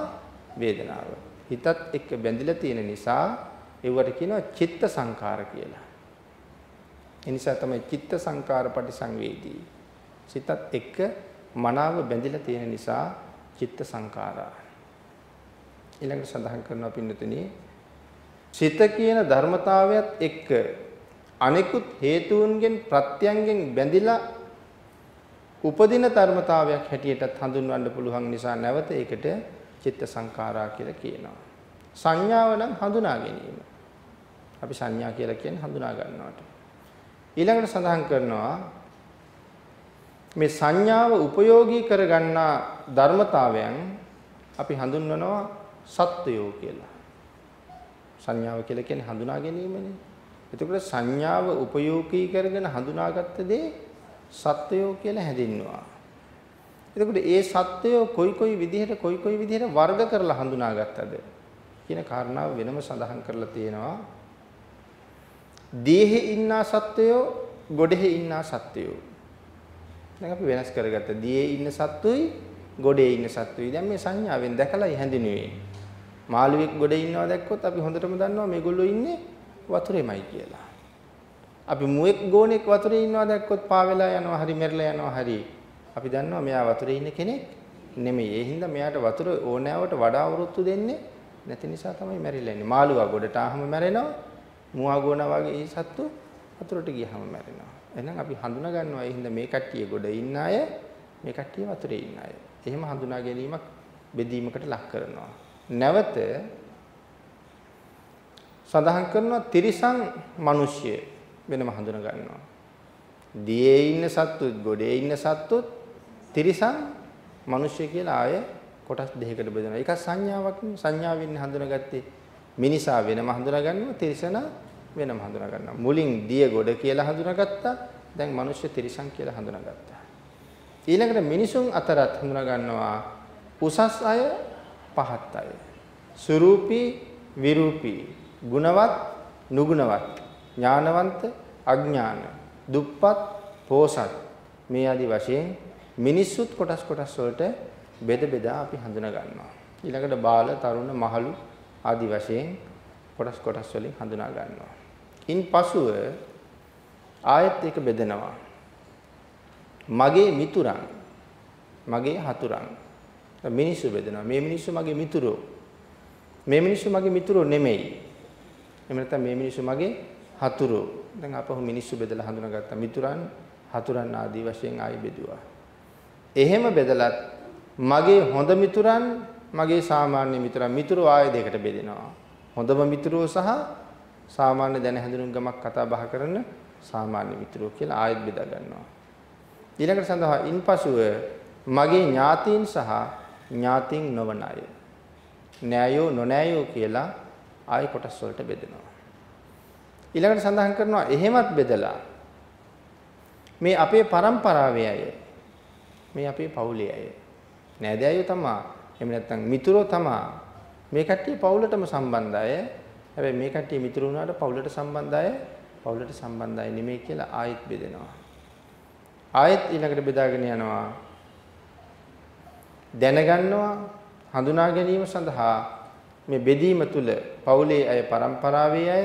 Speaker 1: වේදනාව හිතත් එක්ක බැඳිලා තියෙන නිසා ඒවට කියනවා චිත්ත සංඛාර කියලා. ඒ නිසා තමයි චිත්ත සංකාර පරිසංවේදී. සිතත් එක්ක මනාව බැඳිලා තියෙන නිසා චිත්ත සංකාරා. ඊළඟට සඳහන් කරනවා පින්නතුනි සිත කියන ධර්මතාවයත් එක්ක අනිකුත් හේතුන්ගෙන් ප්‍රත්‍යයන්ගෙන් බැඳිලා උපදින ධර්මතාවයක් හැටියටත් හඳුන්වන්න පුළුවන් නිසා නැවත ඒකට චිත්ත සංකාරා කියලා කියනවා. සංඥාව නම් හඳුනා ගැනීම. අපි සංඥා කියලා කියන්නේ හඳුනා ගන්නවට. ඊළඟට සඳහන් කරනවා මේ සංඥාව උපයෝගී කරගන්නා ධර්මතාවයන් අපි හඳුන්වනවා සත්වයෝ කියලා. සංඥාව කියලා කියන්නේ හඳුනා ගැනීමනේ. එතකොට සංඥාව උපයෝගී කරගෙන හඳුනාගත්ත දේ සත්වයෝ කියලා හැඳින්වුවා. එතකොට ඒ සත්වයෝ කොයි කොයි විදිහට කොයි කොයි විදිහට වර්ග කරලා හඳුනාගත්තද කියන කාරණාව වෙනම සඳහන් කරලා තියෙනවා. දේහි ඉන්නා සත්වයෝ ගොඩෙහි ඉන්නා සත්වයෝ. දැන් අපි වෙනස් කරගත්ත දියේ ඉන්න සත්තුයි ගොඩේ ඉන්න සත්තුයි දැන් මේ සංඥාවෙන් දැකලා හැඳිනුවේ. මාළුවෙක් ගොඩේ ඉන්නවා දැක්කොත් අපි හොඳටම දන්නවා මේගොල්ලෝ ඉන්නේ වතුරේමයි කියලා. අපි මුවෙක් ගෝණෙක් වතුරේ ඉන්නවා දැක්කොත් පා වෙලා යනවා හරි මෙරලා යනවා හරි. අපි දන්නවා මෙයා වතුරේ ඉන්න කෙනෙක් නෙමෙයි. ඒ හින්දා මෙයාට වතුර ඕනෑවට වඩා වරුත්තු දෙන්නේ නැති නිසා තමයි මැරිලා ඉන්නේ. මාළුවා ගොඩට ආවම මැරෙනවා. මුවා ගෝණා වගේ ඒ සත්තු වතුරට ගියහම මැරෙනවා. එහෙනම් අපි හඳුනා ගන්නවා ඒ හින්දා මේ කට්ටිය ගොඩ ඉන්න අය මේ කට්ටිය වතුරේ ඉන්න අය. එහෙම හඳුනා ගැනීමක් බෙදීමකට ලක් කරනවා. නැවත සඳහන් කරනවා තිරිසන් මිනිස්ය වෙනම හඳුනා ගන්නවා. දියේ ඉන්න සත්තුත් ගොඩේ ඉන්න සත්තුත් තිරිසන් මිනිස්ය කියලා ආය කොටස් දෙකකට බෙදෙනවා. ඒක සංඥාවක් සංඥාවෙන් හඳුනාගත්තේ මිනිසා වෙනම හඳුනා ගන්නවා තිරිසන වෙනම හඳුනා ගන්නවා. මුලින් දිය ගොඩ කියලා හඳුනාගත්තා. දැන් මිනිස්සු තිරිසන් කියලා හඳුනාගත්තා. ඊළඟට මිනිසුන් අතරත් හඳුනා ගන්නවා උසස් අය පහත් අය. සුරූපී විරූපී ගුණවත් නුගුණවත් ඥානවන්ත අඥාන දුප්පත් පෝසත් මේ ආදි වශයෙන් මිනිස්සුත් කොටස් කොටස් වලට බෙද බෙදා අපි හඳුනා ගන්නවා. ඊළඟට බාල තරුණ මහලු ආදි වශයෙන් කොටස් කොටස් වලින් හඳුනා ගන්නවා. ඉන් පසුව ආයෙත් ඒක බෙදෙනවා. මගේ මිතුරන් මගේ හතුරන් මිනිස්සු බෙදෙනවා. මේ මිනිස්සු මගේ මිතුරෝ. මේ මිනිස්සු මගේ මිතුරෝ නෙමෙයි. එහෙම නැත්නම් මේ මිනිස්සු මගේ හතුරෝ. දැන් අපහු මිනිස්සු බෙදලා හඳුනාගත්තා. මිතුරන් හතුරන් ආදී වශයෙන් ආයි බෙදුවා. එහෙම බෙදලත් මගේ හොඳ මිතුරන් මගේ සාමාන්‍ය මිතුරන් මිතුරෝ ආයෙ දෙකට බෙදෙනවා. හොඳම මිතුරෝ සහ සාමාන්‍ය දැන හැඳුනුම් ගමක් කතා බහ කරන සාමාන්‍ය මිතුරෝ කියලා ආයෙත් බෙදා ගන්නවා. ඊළඟට සඳහා ඉන්පසුව මගේ ඥාතීන් සහ ඥාතීන් නොවන අය. නෑයෝ නොනෑයෝ කියලා ආයෙ කොටස් වලට බෙදෙනවා. ඊළඟට සඳහන් කරනවා එහෙමත් බෙදලා මේ අපේ પરම්පරාවේ අය මේ අපේ පවුලේ අය නෑදෑයෝ තමා එහෙම නැත්නම් මිතුරෝ තමා. මේ කට්ටිය පවුලටම සම්බන්ධ අය හැබැයි මේ කට්ටිය මිතුරු වුණාට පවුලට සම්බන්ධ අය පවුලට සම්බන්ධ අය නෙමෙයි කියලා ආයෙත් බෙදෙනවා. ආයෙත් ඊළඟට බෙදාගෙන යනවා. දැනගන්නවා හඳුනා ගැනීම සඳහා මේ බෙදීම තුල පවුලේ අය પરම්පරාවේ අය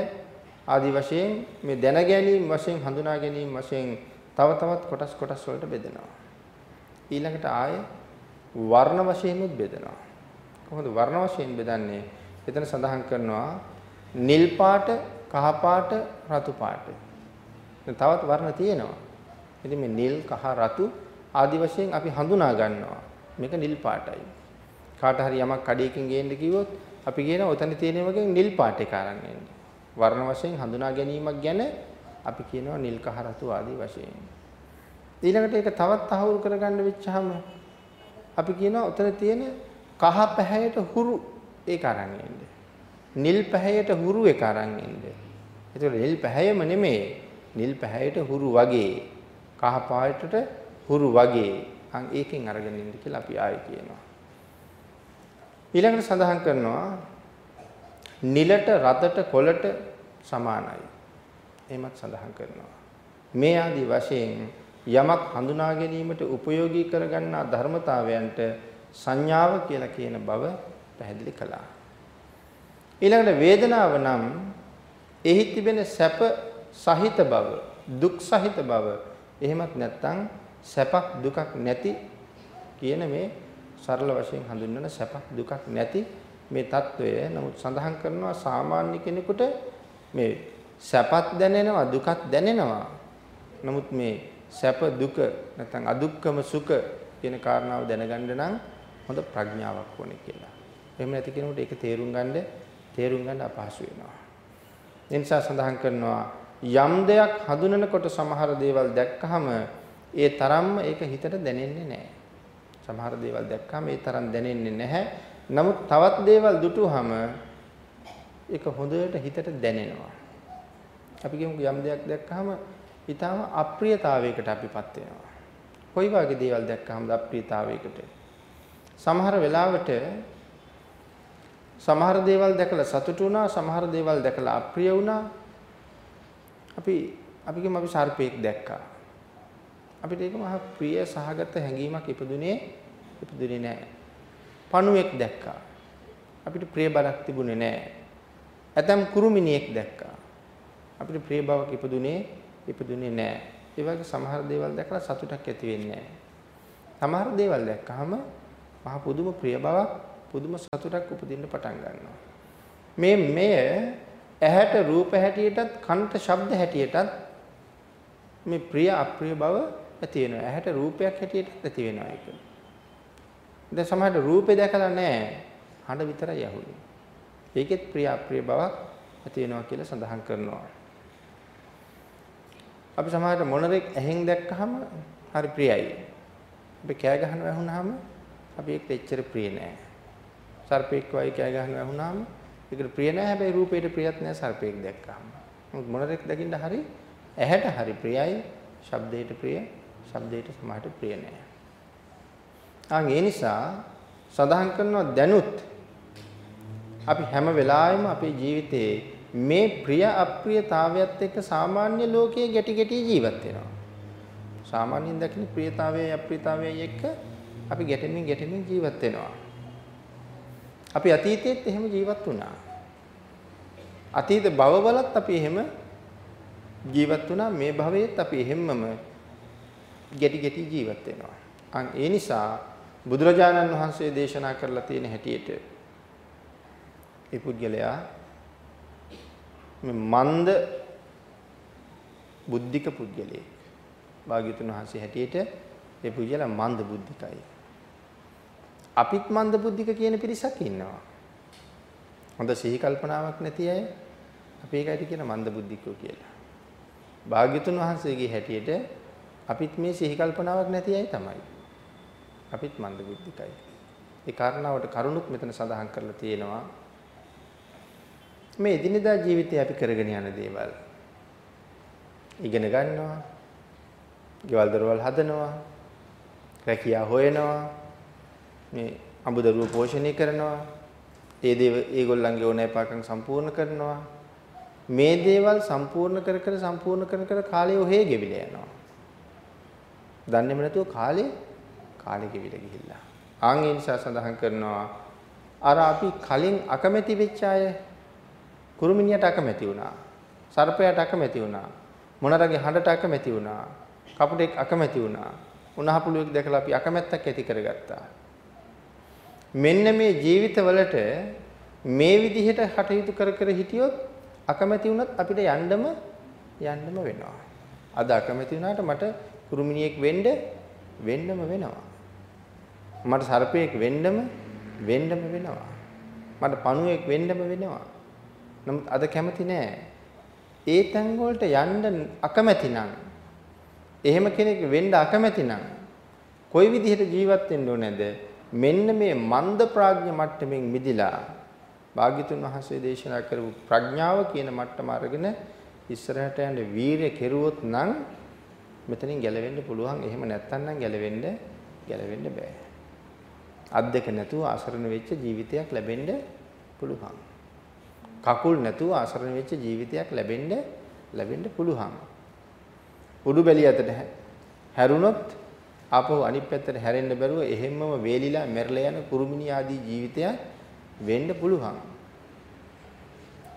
Speaker 1: ආදි වශයෙන් මේ දැන ගැනීම වශයෙන් හඳුනා ගැනීම වශයෙන් තව තවත් කොටස් කොටස් වලට බෙදෙනවා. ඊළඟට ආයේ වර්ණ වශයෙන්ුත් බෙදෙනවා. කොහොමද වර්ණ වශයෙන් බෙදන්නේ? එතන සඳහන් කරනවා නිල් පාට, කහ පාට, රතු පාට. තවත් වර්ණ තියෙනවා. ඉතින් මේ නිල්, කහ, රතු ආදි වශයෙන් අපි හඳුනා ගන්නවා. මේක නිල් පාටයි. කාට හරි යමක් කඩේකින් ගේන්න කිව්වොත් අපි කියනවා ඔතන තියෙන වගේ නිල් පාට එක අරන් එන්න. වර්ණ වශයෙන් හඳුනා ගැනීමක් ගැන අපි කියනවා නිල් කහ රතු ආදී වශයෙන්. ඊළඟට ඒක තවත් තහවුරු කරගන්න වෙච්චාම අපි කියනවා උතන තියෙන කහ පැහැයට හුරු ඒක අරන් එන්න. නිල් පැහැයට හුරු ඒක අරන් එන්න. ඒතකොට නිල් පැහැයම නෙමෙයි නිල් පැහැයට හුරු වගේ කහ පාටට හුරු වගේ අන් ඒකෙන් අරගෙන ඉන්න කියලා අපි ආයෙ කියනවා. ඊළඟට සඳහන් කරනවා නිලට රතට කොළට සමානයි. එහෙමත් සඳහන් කරනවා. මේ ආදි වශයෙන් යමක් හඳුනා ගැනීමට උපයෝගී කරගන්නා ධර්මතාවයන්ට සංඥාව කියලා කියන බව පැහැදිලි කළා. ඊළඟට වේදනාව නම් එහි තිබෙන සැප සහිත බව, දුක් සහිත බව, එහෙමත් නැත්නම් සැපක් දුකක් නැති කියන මේ සරල වශයෙන් හඳුන්වන සැපක් දුකක් නැති මේ తত্ত্বය නමුත් සඳහන් කරනවා සාමාන්‍ය කෙනෙකුට මේ සැපත් දැනෙනවා දුකත් දැනෙනවා. නමුත් මේ සැප දුක නැත්නම් අදුක්කම සුඛ කියන කාරණාව දැනගන්න නම් හොඳ ප්‍රඥාවක් ඕනේ කියලා. එහෙම නැති කෙනෙකුට ඒක තේරුම් ගන්න තේරුම් ගන්න අපහසු වෙනවා. ඒ නිසා සඳහන් කරනවා යම් දෙයක් හඳුනනකොට සමහර දේවල් දැක්කහම ඒ තරම්ම ඒක හිතට දැනෙන්නේ නැහැ. සමහර දේවල් දැක්කම ඒ තරම් දැනෙන්නේ නැහැ. නමුත් තවත් දේවල් දුටුවහම ඒක හොඳට හිතට දැනෙනවා. අපි කියමු යම් දෙයක් දැක්කහම ඊටාම අප්‍රියතාවයකට අපිපත් වෙනවා. කොයි වගේ දේවල් දැක්කහමද අප්‍රියතාවයකට? සමහර වෙලාවට සමහර දේවල් දැකලා සතුටු වුණා, සමහර දේවල් දැකලා අප්‍රිය වුණා. අපි අපි කියමු අපි සර්පෙක් දැක්කා. අපිට ඒක මහා ප්‍රිය සහගත හැඟීමක් ඉපදුනේ ඉපදුනේ නැහැ. පණුවෙක් දැක්කා. අපිට ප්‍රිය බවක් තිබුණේ නැහැ. ඇතම් කුරුමිනියෙක් දැක්කා. අපිට ප්‍රිය බවක් ඉපදුනේ ඉපදුනේ නැහැ. ඒ වගේ සමහර දේවල් දැකලා සතුටක් ඇති වෙන්නේ නැහැ. සමහර දේවල් දැක්කහම මහා පුදුම ප්‍රිය බවක් පුදුම සතුටක් උපදින්න පටන් ගන්නවා. මේ මෙය ඇහැට රූප හැටියටත් කනට ශබ්ද හැටියටත් මේ ප්‍රිය අප්‍රිය බව ඇති වෙනවා. ඇහැට රූපයක් හැටියට ඇති වෙනවා ඒක. දැන් සමහරට රූපේ දැකලා නැහැ. හඬ විතරයි ඇහුනේ. ඒකෙත් ප්‍රිය අප්‍රිය බවක් ඇති වෙනවා කියලා සඳහන් කරනවා. අපි සමහරට මොනරෙක් ඇහෙන් දැක්කහම හරි ප්‍රියයි. අපි කෑ ගහනවා වුණාම අපි ඒකට එච්චර ප්‍රිය නෑ. සර්පෙක් වයි කෑ ගහනවා වුණාම ඒකට ප්‍රිය නෑ හැබැයි රූපේට ප්‍රියත් නෑ සර්පෙක් දැක්කහම. මොනරෙක් දකින්න හරි ඇහැට හරි ප්‍රියයි, ශබ්දයට ප්‍රිය, ශබ්දයට සමහරට ප්‍රිය නෑ. ආන් ඒ නිසා සඳහන් කරනවා දැනුත් අපි හැම වෙලාවෙම අපේ ජීවිතේ මේ ප්‍රිය අප්‍රියතාවයත් එක්ක සාමාන්‍ය ලෝකයේ ගැටි ගැටි ජීවත් වෙනවා. සාමාන්‍යයෙන් දකින ප්‍රියතාවයයි අප්‍රියතාවයයි එක්ක අපි ගැටෙමින් ගැටෙමින් ජීවත් වෙනවා. අපි අතීතයේත් එහෙම ජීවත් වුණා. අතීත භවවලත් අපි එහෙම ජීවත් වුණා මේ භවයේත් අපි එහෙම්මම ගැටි ගැටි ජීවත් වෙනවා. අන් ඒ නිසා බුදුරජාණන් වහන්සේ දේශනා කරලා තියෙන හැටියට ඒ පුද්ගලයා මන්ද බුද්ධික පුද්ගලයෙක්. භාග්‍යතුන් වහන්සේ හැටියට ඒ පුද්ගලයා මන්ද බුද්ධිකයි. අපිත් මන්ද බුද්ධික කියන පිරිසක් ඉන්නවා. හොඳ සිහි කල්පනාවක් නැති අය අපි ඒකට කියන මන්ද බුද්ධිකෝ කියලා. භාග්‍යතුන් වහන්සේගේ හැටියට අපිත් මේ සිහි කල්පනාවක් නැති අය තමයි. අපිත් මන්ද බුද්ධිකයි. ඒ කාරණාවට කරුණුත් මෙතන සඳහන් කරලා තියෙනවා. මේ එදිනෙදා ජීවිතේ අපි කරගෙන යන දේවල් ඉගෙන ගන්නවා, ගෙවල් දොරවල් හදනවා, රැකියා හොයනවා, මේ අඹදරුව පෝෂණය කරනවා, ඒ දේව ඒගොල්ලන්ගේ ඕනෑපාකම් සම්පූර්ණ කරනවා. මේ දේවල් සම්පූර්ණ කර කර සම්පූර්ණ කර කර කාලය ඔහේ ගෙවිලා යනවා. දන්නේම නැතුව කාලේ කාලේ ගෙවිලා ගිහිල්ලා. ආන් ඒ නිසා සඳහන් කරනවා අර අපි කලින් අකමැති වෙච්ච අය කුරුමිනියට අකමැති වුණා. සර්පයාට අකමැති වුණා. මොනරගේ හඬට අකමැති වුණා. කපුටෙක් අකමැති වුණා. උණහපුළුවෙක් දැකලා අපි අකමැත්තක් ඇති කරගත්තා. මෙන්න මේ ජීවිතවලට මේ විදිහට කටයුතු කර කර හිටියොත් අකමැති වුණත් අපිට යන්නම යන්නම වෙනවා. අද අකමැති වුණාට මට කුරුමිනියෙක් වෙන්න වෙන්නම වෙනවා. මට සර්පයෙක් වෙන්නම වෙන්නම වෙනවා. මට පණුවෙක් වෙන්නම වෙනවා. නමුත් අද කැමති නෑ. ඒ තැන් වලට යන්න අකමැති නම් එහෙම කෙනෙක් වෙන්න අකමැති නම් කොයි විදිහට ජීවත් වෙන්න ඕනේද? මෙන්න මේ මන්ද ප්‍රඥ මට්ටමින් මිදිලා භාග්‍යතුන් වහන්සේ දේශනා කරපු ප්‍රඥාව කියන මට්ටම අරගෙන ඉස්සරහට යන්න වීරිය කෙරුවොත් නම් මෙතනින් ගැලවෙන්න පුළුවන්. එහෙම නැත්නම් නම් ගැලවෙන්න ගැලවෙන්න බෑ. අත් දෙක නැතුව අසරණ වෙච්ච ජීවිතයක් ලැබෙන්න පුළුවන්. කකුල් නැතුව අසරණ වෙච්ච ජීවිතයක් ලැබෙන්න ලැබෙන්න පුළුවන්. උඩු බැලිය අතට හැරුණොත් ආපහු අනිත් පැත්තට හැරෙන්න බැරුව එහෙම්මම වේලිලා මැරලා යන කුරුමිනී ආදී ජීවිතයක් වෙන්න පුළුවන්.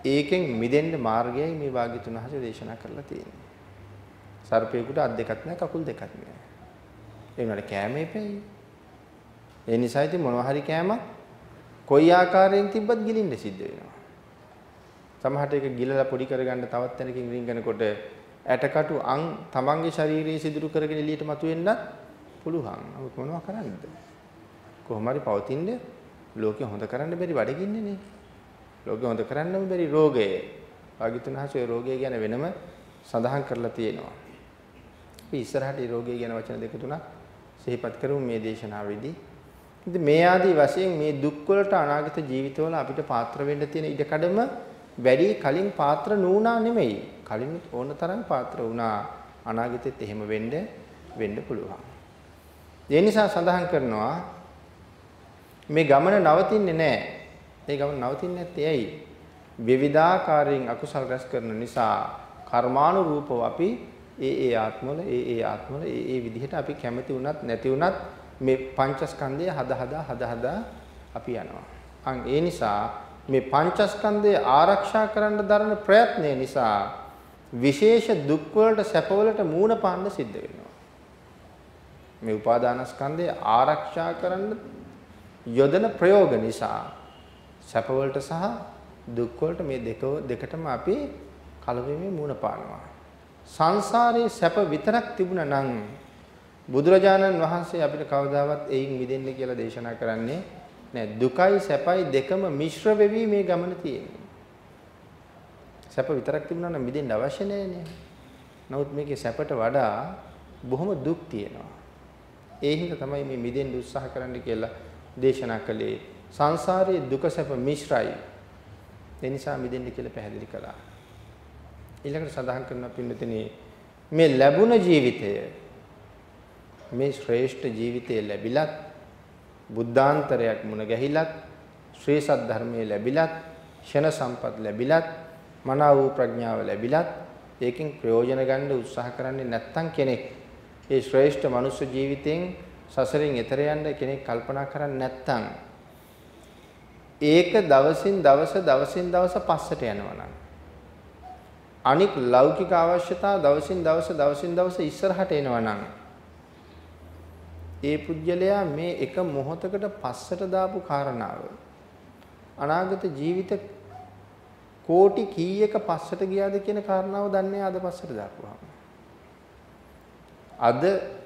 Speaker 1: ඒකෙන් මිදෙන්න මාර්ගයයි මේ වාග්යතුන් හසේ දේශනා කරලා තියෙන්නේ. සර්පයෙකුට අත් දෙකක් නැහැ කකුල් දෙකක් නැහැ. ඒ වුණාට කෑම එපැයි. ඒ නිසා ඉතින් මොනවා හරි කෑමක් කොයි ආකාරයෙන් තිබ්බත් ගිලින්න සිද්ධ වෙනවා. සමහරට ඒක ගිලලා පොඩි කරගන්න තවත් තැනකින් රින්ගනකොට ඇටකටු අං තමන්ගේ ශරීරයේ සිදුරු කරගෙන එළියට මතුවෙන්නත් පුළුවන්. නමුත් මොනවා කරන්නද? කොහොම හරි පවතින්නේ ලෝකෙ හොඳ කරන්න බැරි බඩගින්නේ නේ. ලෝකෙ හොඳ කරන්නම බැරි රෝගය. භාග්‍යතුන්හසේ රෝගය ගැන වෙනම සඳහන් කරලා තියෙනවා. අපි ඉස්සරහට මේ රෝගය ගැන වචන දෙක තුනක් සිහිපත් කරමු මේ දේශනාවේදී. ඉතින් මේ ආදී වශයෙන් මේ දුක් වලට අනාගත ජීවිතවල අපිට පාත්‍ර වෙන්න තියෙන ඉඩකඩම වැඩි කලින් පාත්‍ර නුණා නෙමෙයි. කලින් ඕන තරම් පාත්‍ර වුණා. අනාගතෙත් එහෙම වෙන්න වෙන්න පුළුවන්. ඒ නිසා සඳහන් කරනවා මේ ගමන නවතින්නේ නැහැ. මේ ගමන නවතින්නේ නැත්තේ ඇයි? විවිධාකාරයෙන් අකුසල් රැස් කරන නිසා කර්මානුරූපව අපි ඒ ඒ ආත්මවල ඒ ඒ ආත්මවල ඒ ඒ විදිහට අපි කැමති වුණත් නැති වුණත් මේ පංචස්කන්ධය හද හදා හද හදා අපි යනවා. අන් ඒ නිසා මේ පංචස්කන්ධය ආරක්ෂා කරන්න දරන ප්‍රයත්නය නිසා විශේෂ දුක් වලට සැප වලට මූණ පාන්න සිද්ධ වෙනවා. මේ උපාදානස්කන්ධය ආරක්ෂා කරන්න යොදන ප්‍රයෝග නිසා සැප වලට සහ දුක් වලට මේ දෙක දෙකටම අපි කලවෙමින් මූණ පානවා. සංසාරේ සැප විතරක් තිබුණා නම් බුදුරජාණන් වහන්සේ අපිට කවදාවත් එයින් මිදෙන්න කියලා දේශනා කරන්නේ නෑ දුකයි සැපයි දෙකම මිශ්‍ර වෙවි මේ ගමන තියෙන්නේ. සැප විතරක් තිබුණා නම් මිදෙන්න අවශ්‍ය නෑනේ. නමුත් මේකේ සැපට වඩා බොහොම දුක් තියෙනවා. ඒ හින්දා තමයි මේ මිදෙන්න උත්සාහ කරන්න කියලා දේශනා කළේ. සංසාරයේ දුක සැප මිශ්‍රයි. ඒ නිසා මිදෙන්න කියලා පැහැදිලි කළා. ඊළඟට සඳහන් කරන පින්නතනේ මේ ලැබුණ ජීවිතය මේ ශ්‍රේෂ්ඨ ජීවිතය ලැබිලත් බුද්ධාන්තරයක් මුණ ගැහිලත් ශ්‍රී සද්ධර්මයේ ලැබිලත් ෂණ සම්පත් ලැබිලත් මනාව වූ ප්‍රඥාව ලැබිලත් ඒකෙන් ප්‍රයෝජන ගන්න උත්සාහ කරන්නේ නැත්නම් කෙනෙක්. ඒ ශ්‍රේෂ්ඨ මනුෂ්‍ය ජීවිතයෙන් සසරින් එතර යන්න කෙනෙක් කල්පනා කරන්නේ නැත්නම්. ඒක දවසින් දවස දවසින් දවස පස්සට යනවා නම්. අනික් ලෞකික අවශ්‍යතා දවසින් දවස දවසින් දවස ඉස්සරහට එනවා නම්. ඒ පුජ්‍යලයා මේ එක මොහොතකට පස්සට දාපු කාරණාව අනාගත ජීවිත කෝටි කීයක පස්සට ගියාද කියන කාරණාව දන්නේ අද පස්සට දාපුවාම. අද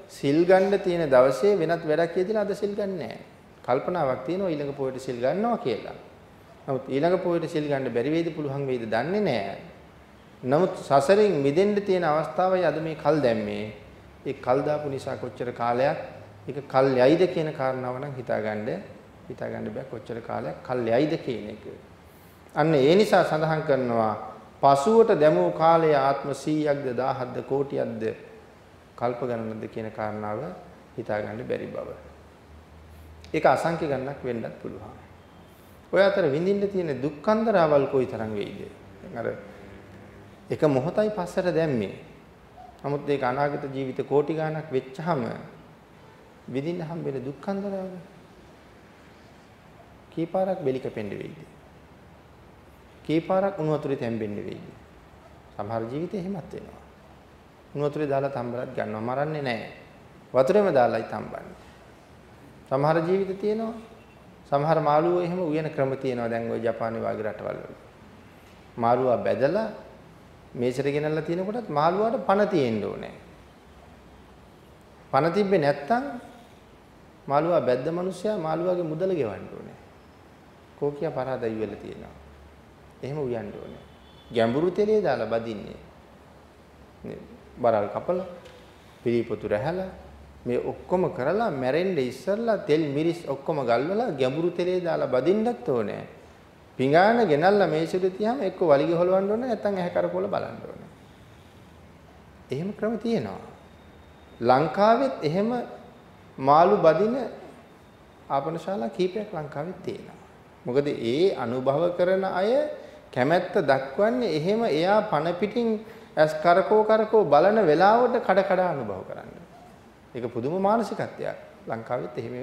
Speaker 1: සිල් ගන්න තියෙන දවසේ වෙනත් වැඩක් කියදලා අද සිල් ගන්න නැහැ. කල්පනාවක් තියෙනවා ඊළඟ පොයට සිල් ගන්නවා කියලා. නමුත් ඊළඟ පොයට සිල් ගන්න බැරි වේද පුළුවන් වේද දන්නේ නැහැ. නමුත් සසරින් මිදෙන්න තියෙන අවස්ථාවයි අද මේ කල් දැම්මේ. ඒ කල් දාපු නිසා කොච්චර කාලයක් ඒක කල් යයිද කියන කාරණාව නම් හිතාගන්න හිතාගන්න බෑ කොච්චර කාලයක් කල් යයිද කියන එක. අන්න ඒ නිසා සඳහන් කරනවා පසුවට දැමූ කාලය ආත්ම 100ක්ද 1000ක්ද කෝටියක්ද කල්ප ගණනක්ද කියන කාරණාව හිතාගන්න බැරි බව. ඒක අසංඛ්‍ය ගණනක් වෙන්නත් පුළුවන්. ඔය අතර විඳින්න තියෙන දුක්ඛන්දරාවල් කොයිතරම් වෙයිද? අර එක මොහොතයි පස්සට දැම්මේ. නමුත් ඒක අනාගත ජීවිත කෝටි ගණනක් වෙච්චහම විඳින්න හම්බෙන දුක්ඛන්දරාව කීපාරක් බෙලි කැපෙන්න වෙයිද? කීපාරක් උණු වතුරේ තැම්බෙන්න වෙයිද? සමහර ජීවිතේ එහෙමත් වෙනවා. උණු වතුරේ දාලා තම්බලත් ගන්නවා මරන්නේ නැහැ. වතුරේම දාලායි තම්බන්නේ. සමහර ජීවිත තියෙනවා. සමහර මාළුවෝ එහෙම උයන ක්‍රම තියෙනවා දැන් ওই ජපානයේ වගේ රටවල් වල. මාළුවා බැදලා මේසෙට ගෙනල්ලා තිනකොටත් මාළුවාට පණ තියෙන්න ඕනේ. පණ තිබ්බේ නැත්තම් මාළුවා බැද්ද මිනිස්සයා මාළුවාගේ මුදල ගෙවන්න ඕනේ. කෝකියා පරාදයි වෙලා තියෙනවා. එහෙම උයන්න ඕනේ. ගැඹුරු තෙලේ දාලා බදින්නේ. බරල් කපලා පිළිපොතු රැහැලා මේ ඔක්කොම කරලා මැරෙන්න ඉස්සෙල්ලා තෙල් මිරිස් ඔක්කොම ගල්වලා ගැඹුරු තෙලේ දාලා බදින්නත් ඕනේ. පිඟාන ගෙනල්ලා මේසෙට තියාම එක්ක වලිග හොලවන්න ඕනේ නැත්නම් ඇහැ කරපොල බලන්න ඕනේ. එහෙම ක්‍රම තියෙනවා. ලංකාවෙත් එහෙම මාළු බදින ආපනශාලා කීපයක් ලංකාවෙත් තියෙනවා. මොකද ඒ අනුභව කරන අය කැමැත්ත දක්වන්නේ එහෙම එයා පණ පිටින් ඇස් කරකෝ කරකෝ බලන වෙලාවට කඩ කඩ අනුභව කරන්න. ඒක පුදුම මානසිකත්වයක්. ලංකාවෙත් එහෙම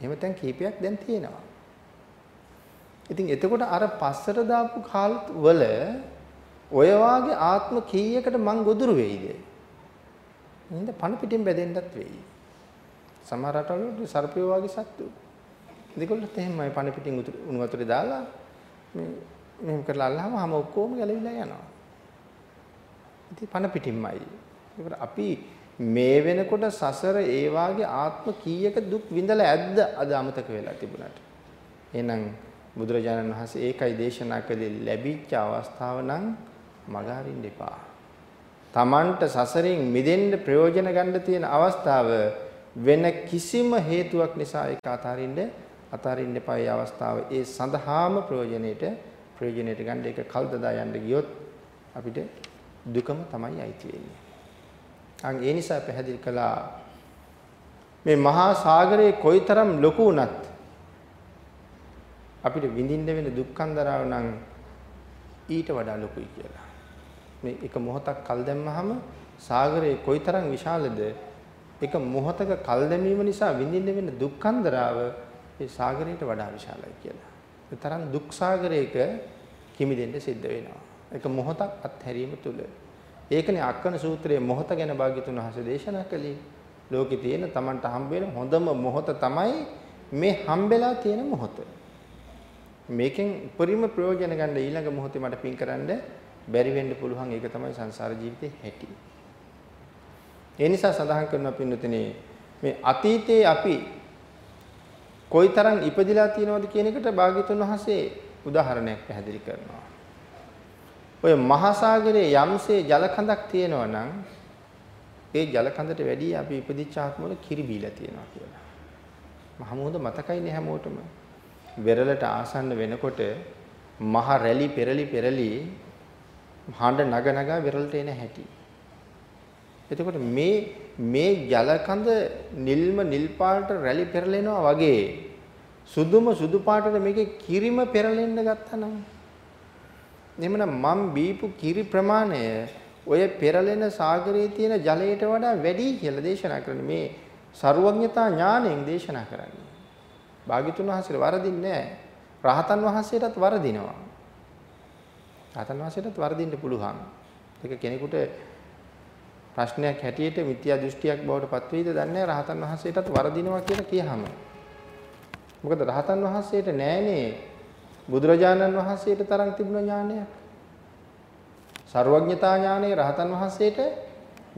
Speaker 1: එහෙම තැන් කීපයක් දැන් තියෙනවා. ඉතින් එතකොට අර පස්සට දාපු කාල වල ඔය වාගේ ආත්ම කීයකට මං ගොදුරු වෙයිද? හින්ද පණ පිටින් බැදෙන්නත් වෙයි. සමහර රටවල සර්පයෝ වගේ සත්තු. ඒගොල්ලොත් එහෙමයි පණ පිටින් උණු වතුරේ දාලා මේ මෙහෙම කරලා අල්ලහම හැම ඔක්කොම ගැලවිලා යනවා. ඉතින් පණ පිටින්මයි. ඒකට අපි මේ වෙනකොට සසර ඒ වාගේ ආත්ම කීයක දුක් විඳලා ඇද්ද අද අමතක වෙලා තිබුණාට. එහෙනම් බුදුරජාණන් වහන්සේ ඒකයි දේශනා කළේ ලැබිච්ච අවස්ථාව නම් මගහරින්න එපා. Tamanට සසරින් මිදෙන්න ප්‍රයෝජන ගන්න තියෙන අවස්ථාව වෙන කිසිම හේතුවක් නිසා ඒක අතාරින්න අතාරින්න එපා. ඒ අවස්ථාව ඒ සඳහාම ප්‍රයෝජනෙට ප්‍රයෝජනෙට ගන්න ඒක කල්දදා යන්න ගියොත් අපිට දුකම තමයි අයිති වෙන්නේ. අන් ඒ නිසා පැහැදිලි කළා මේ මහා සාගරයේ කොයිතරම් ලොකු වුණත් අපිට විඳින්න වෙන දුක්ඛන්දරාව නම් ඊට වඩා ලොකුයි කියලා. මේ එක මොහොතක් කල් දැම්මහම සාගරයේ කොයිතරම් විශාලද එක මොහොතක කල් දැමීම නිසා විඳින්න වෙන දුක්ඛන්දරාව ඒ සාගරයට වඩා විශාලයි කියලා. ඒ තරම් දුක් සාගරයක කිමිදෙන්න සිද්ධ වෙනවා. එක මොහොතක් අත්හැරීම තුල. ඒකනේ අක්කන සූත්‍රයේ මොහොත ගැන භාග්‍යතුන් වහන්සේ දේශනා කළේ. ලෝකේ තියෙන Tamanට හම්බ වෙන හොඳම මොහොත තමයි මේ හම්බෙලා තියෙන මොහොත. මේකෙන් උපරිම ප්‍රයෝජන ගන්න ඊළඟ මොහොතේ මට පින් කරන්න බැරි වෙන්න පුළුවන් ඒක තමයි සංසාර ජීවිතේ හැටි. ඒ නිසා සඳහන් කරනවා පින්නතුනේ මේ අතීතයේ අපි කොයිතරම් ඉපදිලා තියෙනවද කියන එකට භාග්‍යතුන් වහන්සේ උදාහරණයක් පැහැදිලි කරනවා. ඔය මහා සාගරයේ යම්සේ ජල කඳක් තියෙනවා නම් ඒ ජල කඳට වැඩිය අපි ඉපදිච්ච ආත්මවල කිරි බීලා තියෙනවා කියලා. මහමෝද මතකයිනේ හැමෝටම. වෙරළට ආසන්න වෙනකොට මහ රැලි පෙරලි පෙරලි හඬ නග නගා වෙරළට එන හැටි. එතකොට මේ මේ ජල කඳ නිල්ම නිල් පාට රැලි පෙරලෙනවා වගේ සුදුම සුදු පාටට මේකේ කිරිම පෙරලෙන්න ගත්තා නම් එහෙමනම් මම් බීපු කිරි ප්‍රමාණය ඔය පෙරලෙන සාගරයේ තියෙන ජලයට වඩා වැඩි කියලා දේශනා කරන්නේ මේ ਸਰුවඥතා ඥාණයෙන් දේශනා කරන්නේ. භාග්‍යතුන් වහන්සේට වරදින්නේ නැහැ. රහතන් වහන්සේටත් වරදිනවා. රහතන් වහන්සේටත් වරදින්න පුළුවන්. ඒක කෙනෙකුට ප්‍රශ්නයක් හැටියට මිත්‍යා දෘෂ්ටියක් බවට පත් වෙයිද දන්නේ රහතන් වහන්සේටත් වරදිනවා කියලා කියහම. මොකද රහතන් වහන්සේට නෑනේ බුදුරජාණන් වහන්සේට තරම් තිබුණ ඥානයක්. සර්වඥතා ඥානය රහතන් වහන්සේට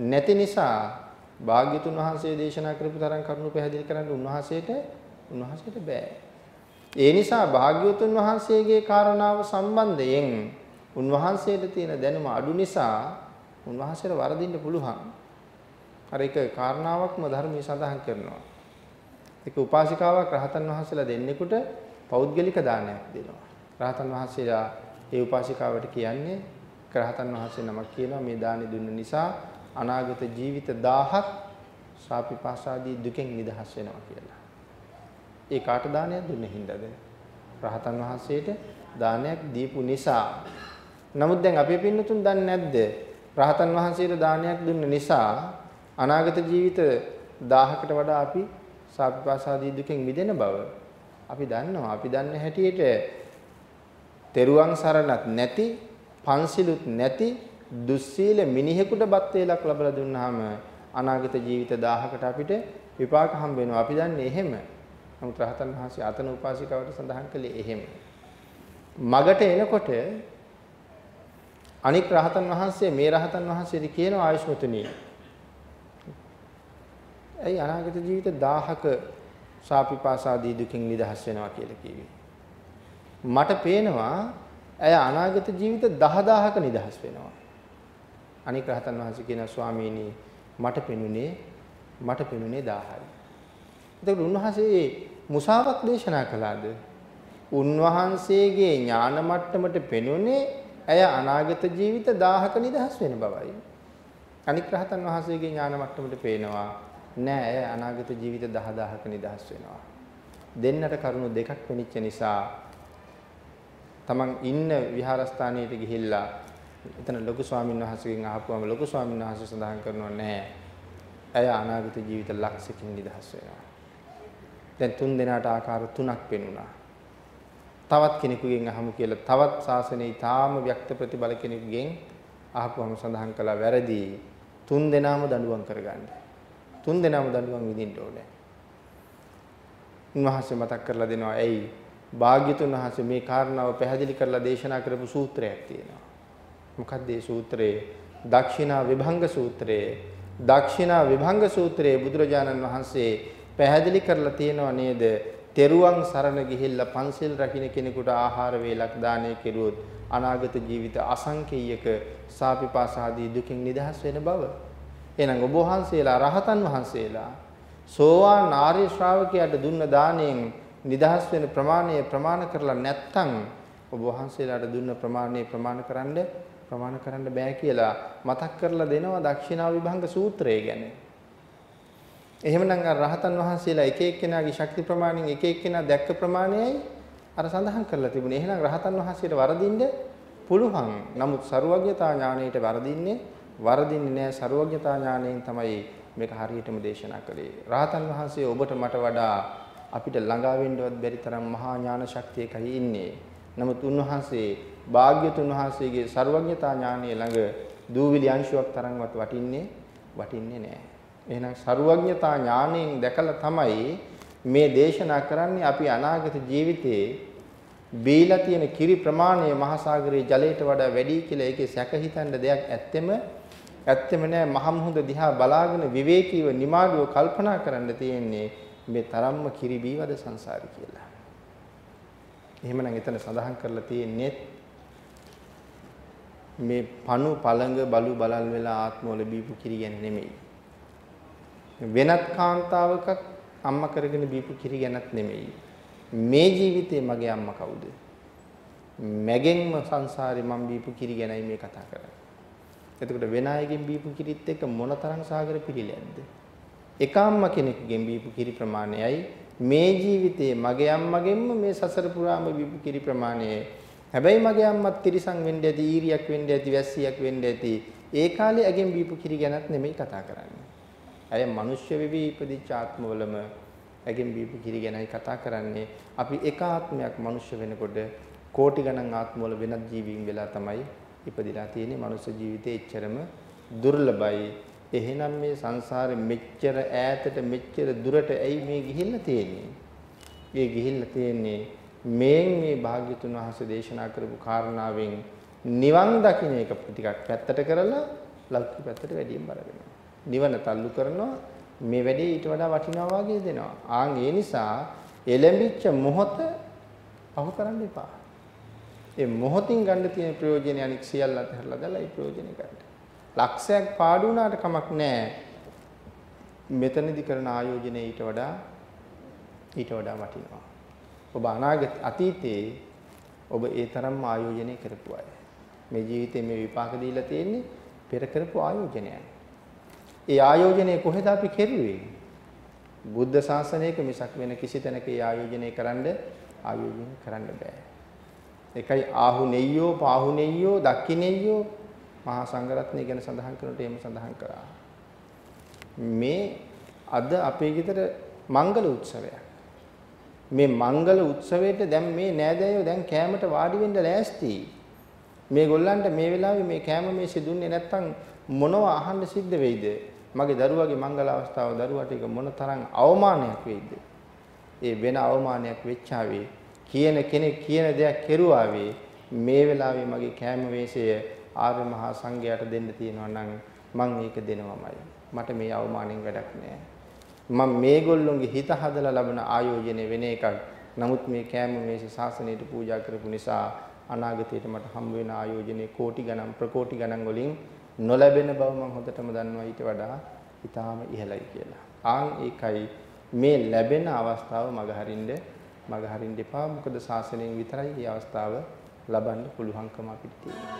Speaker 1: නැති නිසා භාග්‍යතුන් වහන්සේ දේශනා කරපු තරම් කරුණු පැහැදිලි කරන්න උන්වහන්සේට උන්වහන්සේට බෑ. ඒ නිසා භාග්‍යවතුන් වහන්සේගේ කාරණාව සම්බන්ධයෙන් උන්වහන්සේට තියෙන දැනුම අඩු නිසා උන්වහන්සේට වරදින්න පුළුවන්. අර ඒක කාරණාවක්ම ධර්මයේ සඳහන් කරනවා. ඒක උපාසිකාවක් රහතන් වහන්සේලා දෙන්නෙකුට පෞද්ගලික දානයක් දෙනවා. රහතන් වහන්සේලා ඒ උපාසිකාවට කියන්නේ රහතන් වහන්සේ නමක් කියනවා මේ දානි දුන්න නිසා අනාගත ජීවිත 1000ක් සාපිපාසාදී දුකෙන් නිදහස් වෙනවා කියලා. ඒ කාට දානයක් දුන්නේ හින්දාද? රහතන් වහන්සේට දානයක් දීපු නිසා. නමුත් දැන් අපේ පින්නතුන් දන්නේ නැද්ද? රහතන් වහන්සේට දානයක් දුන්න නිසා අනාගත ජීවිත 1000කට වඩා අපි සාපිපාසාදී දුකෙන් මිදෙන බව අපි දන්නවා. අපි දන්න හැටියට තෙරුවන් සරණත් නැති, පන්සිලුත් නැති දුස්සීල මිනිහෙකුට බත් වේලක් ලැබලා දුන්නාම අනාගත ජීවිත 1000කට අපිට විපාක හම්බ වෙනවා. අපි දන්නේ එහෙම. නමුත් රහතන් වහන්සේ අතන උපාසිකාවට සඳහන් කළේ එහෙම. මගට එනකොට අනික් රහතන් වහන්සේ මේ රහතන් වහන්සේට කියනවා ආයුෂ්මතුනි. ඇයි අනාගත ජීවිත 1000ක සාපිපාසාදී දුකින් නිදහස් වෙනවා කියලා කිව්වේ. මට පේනවා ඇය අනාගත ජීවිත 10000ක නිදහස් වෙනවා. අනික රහතන් වහන්සේ කියන ස්වාමීනි මට පෙනුනේ මට පෙනුනේ 1000යි. එතකොට උන්වහන්සේ මුසාවක් දේශනා කළාද? උන්වහන්සේගේ ඥාන මට්ටමට පෙනුනේ ඇය අනාගත ජීවිත 1000ක නිදහස් වෙන බවයි. අනික් රහතන් වහන්සේගේ ඥාන මට්ටමට පේනවා නෑ ඇය අනාගත ජීවිත 10000ක නිදහස් වෙනවා. දෙන්නට කරුණු දෙකක් වෙනිච්ච නිසා තමන් ඉන්න විහාරස්ථානයට ගිහිල්ලා එතන ලොකු ස්වාමීන් වහන්සේගෙන් අහපුවම ලොකු ස්වාමීන් වහන්සේ සඳහන් කරනවා නෑ ඇය අනාගත ජීවිත ලක්ෂකින් නිදහස් වෙනවා. දැන් තුන් දෙනාට ආකාර තුනක් පෙනුණා. තවත් කෙනෙකුගෙන් අහමු කියලා තවත් ශාසනයේ ඊටාම ව්‍යක්ත ප්‍රතිබල කෙනෙකුගෙන් අහපුවම සඳහන් කළා වැරදි තුන් දෙනාම දඬුවම් කරගන්න. තුන් දෙනාම දඬුවම් විඳින්න ඕනේ. උන්වහන්සේ මතක් කරලා දෙනවා. ඇයි? භාග්‍යතුන් වහන්සේ මේ කාරණාව පැහැදිලි කරලා දේශනා කරපු සූත්‍රයක් තියෙනවා. මොකක්ද ඒ සූත්‍රය? දක්ෂිනා විභංග සූත්‍රය. දක්ෂිනා විභංග සූත්‍රයේ බුදුරජාණන් වහන්සේ පැහැදිලි කරලා තියෙනවා නේද? තෙරුවන් සරණ ගිහිල්ලා පන්සිල් රකින්න කෙනෙකුට ආහාර වේලක් දානය කෙරුවොත් අනාගත ජීවිත අසංකේයක සාපිපාසාදී දුකින් නිදහස් වෙන බව. එහෙනම් ඔබ වහන්සේලා රහතන් වහන්සේලා සෝවාන් ආර්ය ශ්‍රාවකයාට දුන්න දාණයෙන් නිදහස් වෙන ප්‍රමාණය ප්‍රමාණ කරලා නැත්නම් ඔබ වහන්සේලාට දුන්න ප්‍රමාණය ප්‍රමාණ කරන්න ප්‍රමාණ කරන්න බෑ කියලා මතක් කරලා දෙනවා දක්ෂිනා විභංග සූත්‍රය ගැන. එහෙමනම් අර රහතන් වහන්සේලා එක එක්කෙනාගේ ශක්ති ප්‍රමාණයෙන් එක එක්කෙනා දැක්ක ප්‍රමාණයයි අර සඳහන් කරලා තිබුණේ. එහෙනම් රහතන් වහන්සේට වරදින්න පුළුවන්. නමුත් ਸਰුවඥතා ඥාණයට වරදින්නේ වරදින්නේ නැහැ ਸਰුවඥතා ඥාණයෙන් තමයි මේක හරියටම දේශනා කළේ. රහතන් වහන්සේ ඔබට මට වඩා අපිට ළඟා වෙන්නවත් බැරි තරම් මහා ඥාන ශක්තියකයි ඉන්නේ. නමුත් උන්වහන්සේ භාග්‍යතුන් වහන්සේගේ ਸਰුවඥතා ඥාණය ළඟ දූවිලි අංශුවක් තරම්වත් වටින්නේ වටින්නේ නැහැ. එහෙනම් ਸਰුවඥතා ඥාණයෙන් දැකලා තමයි මේ දේශනා කරන්නේ අපි අනාගත ජීවිතයේ බීලා තියෙන කිරි ප්‍රමාණය මහසાગරයේ ජලයට වඩා වැඩි කියලා ඒකේ සැක හිතන්න දෙයක් ඇත්තෙම ඇත්තෙම නෑ මහමුහුද දිහා බලාගෙන විවේකීව නිමාඩුව කල්පනා කරන්න තියෙන්නේ මේ තරම්ම කිරි බීවද සංසාරي කියලා. එහෙමනම් එතන සඳහන් කරලා තියෙන්නේ මේ පණු පළඟ බලු බලල් වෙලා ආත්මවල බීපු කිරි ගැන නෙමෙයි. වෙනත් කාන්තාවකක් අම්මා කරගෙන බීපු කිරි ගැනත් නෙමෙයි. මේ ජීවිතේ මගේ අම්මා කවුද? මැගෙන්ම සංසාරේ මම බීපු කිරි ගැනයි මේ කතා කරන්නේ. එතකොට වෙන අයගෙන් බීපු කිරිත් එක්ක මොනතරම් සාගර පිළිලැද්ද? එක අම්මා කෙනෙකුගෙන් බීපු කිරි ප්‍රමාණයයි මේ ජීවිතේ මගේ අම්මගෙන්ම මේ සසර පුරාම බීපු කිරි ප්‍රමාණය. හැබැයි මගේ අම්මත් තිරිසන් වෙන්න ඇති, ඊරියක් වෙන්න ඇති, වැස්සියක් වෙන්න ඇති. ඒ කාලේ ඇගෙන් බීපු කිරි ගැනත් නෙමෙයි කතා කරන්නේ. අය මිනිස්්‍ය වෙවි ඉපදිච්ච ආත්මවලම ඇගෙන් බීපු කිරි ගැනයි කතා කරන්නේ. අපි එක ආත්මයක් මිනිස්්‍ය වෙනකොට කෝටි ගණන් ආත්මවල වෙනත් ජීවීන් වෙලා තමයි ඉපදිලා තියෙන්නේ. මනුස්ස ජීවිතේ එච්චරම දුර්ලභයි. එහෙනම් මේ සංසාරේ මෙච්චර ඈතට මෙච්චර දුරට ඇයි මේ ගිහිල්ලා තියෙන්නේ? මේ ගිහිල්ලා තියෙන්නේ මේන් මේ භාග්‍යතුන් වහන්සේ දේශනා කරපු කාරණාවෙන් නිවන් දකින්න එක ටිකක් පැත්තට කරලා ලෞකික පැත්තට වැඩියෙන් බර වෙනවා. නිවන තල්ලු කරනවා මේ වැඩේ ඊට වඩා වටිනවා වගේ දෙනවා. ආන් ඒ නිසා එළඹිච්ච මොහොත පහු කරන්න එපා. ඒ මොහොතින් ගන්න තියෙන ප්‍රයෝජන අනික් සියල්ල අතහැරලා දාලා ඒ ප්‍රයෝජනෙ ගන්න. ලක්ෂයක් පාඩු වුණාට කමක් නැහැ. මෙතනදි කරන ආයෝජනය ඊට වඩා ඊට වඩා වටිනවා. ඔබ අනාගත අතීතයේ ඔබ ඒ තරම්ම ආයෝජනය කරපු අය. මේ ජීවිතේ මේ විපාක දීලා තියෙන්නේ පෙර කරපු ආයෝජනයයි. ඒ ආයෝජනය කොහෙද අපි කෙරුවේ? බුද්ධ ශාසනයක මිසක් වෙන කිසි තැනක ඒ ආයෝජනය කරන්න ආයෝජනය කරන්න බෑ. එකයි ආහුනෙය්‍යෝ පාහුනෙය්‍යෝ දක්ඛිනෙය්‍යෝ මහා සංඝරත්නය ගැන සඳහන් කරනට එහෙම සඳහන් කරා. මේ අද අපේ ගෙදර මංගල උත්සවයක්. මේ මංගල උත්සවයට දැන් මේ නෑදෑයෝ දැන් කෑමට වාඩි වෙන්න ලෑස්ති. මේගොල්ලන්ට මේ වෙලාවේ මේ කෑම මේ සිදුන්නේ නැත්තම් මොනව අහන්න සිද්ධ වෙයිද? මගේ දරුවාගේ මංගල අවස්ථාව දරුවාට ඒක මොන තරම් අවමානයක් වෙයිද? ඒ වෙන අවමානයක් වෙච්චාවේ කියන කෙනෙක් කියන දෙයක් කෙරුවාවේ මේ වෙලාවේ මගේ කෑම වේශය ආර්ය මහා සංඝයාට දෙන්න තියෙනවා නම් මම ඒක දෙනවමයි. මට මේ අවමානෙන් වැඩක් නෑ. මම මේගොල්ලොන්ගේ හිත හදලා ලබන ආයෝජනය වෙන එකක්. නමුත් මේ කෑම මේසෙ ශාසනයට පූජා කරපු නිසා අනාගතයට මට හම්බ වෙන ආයෝජනේ කෝටි ගණන් ප්‍රකෝටි ගණන් වලින් නොලැබෙන බව මම හොඳටම දන්නවා ඊට වඩා ඊටාම ඉහළයි කියලා. ආන් ඒකයි මේ ලැබෙන අවස්ථාව මගහරින්න මගහරින්න එපා. මොකද සාසනයෙන් විතරයි මේ අවස්ථාව ලබන්න පුළුවන්කම අපිට තියෙන්නේ.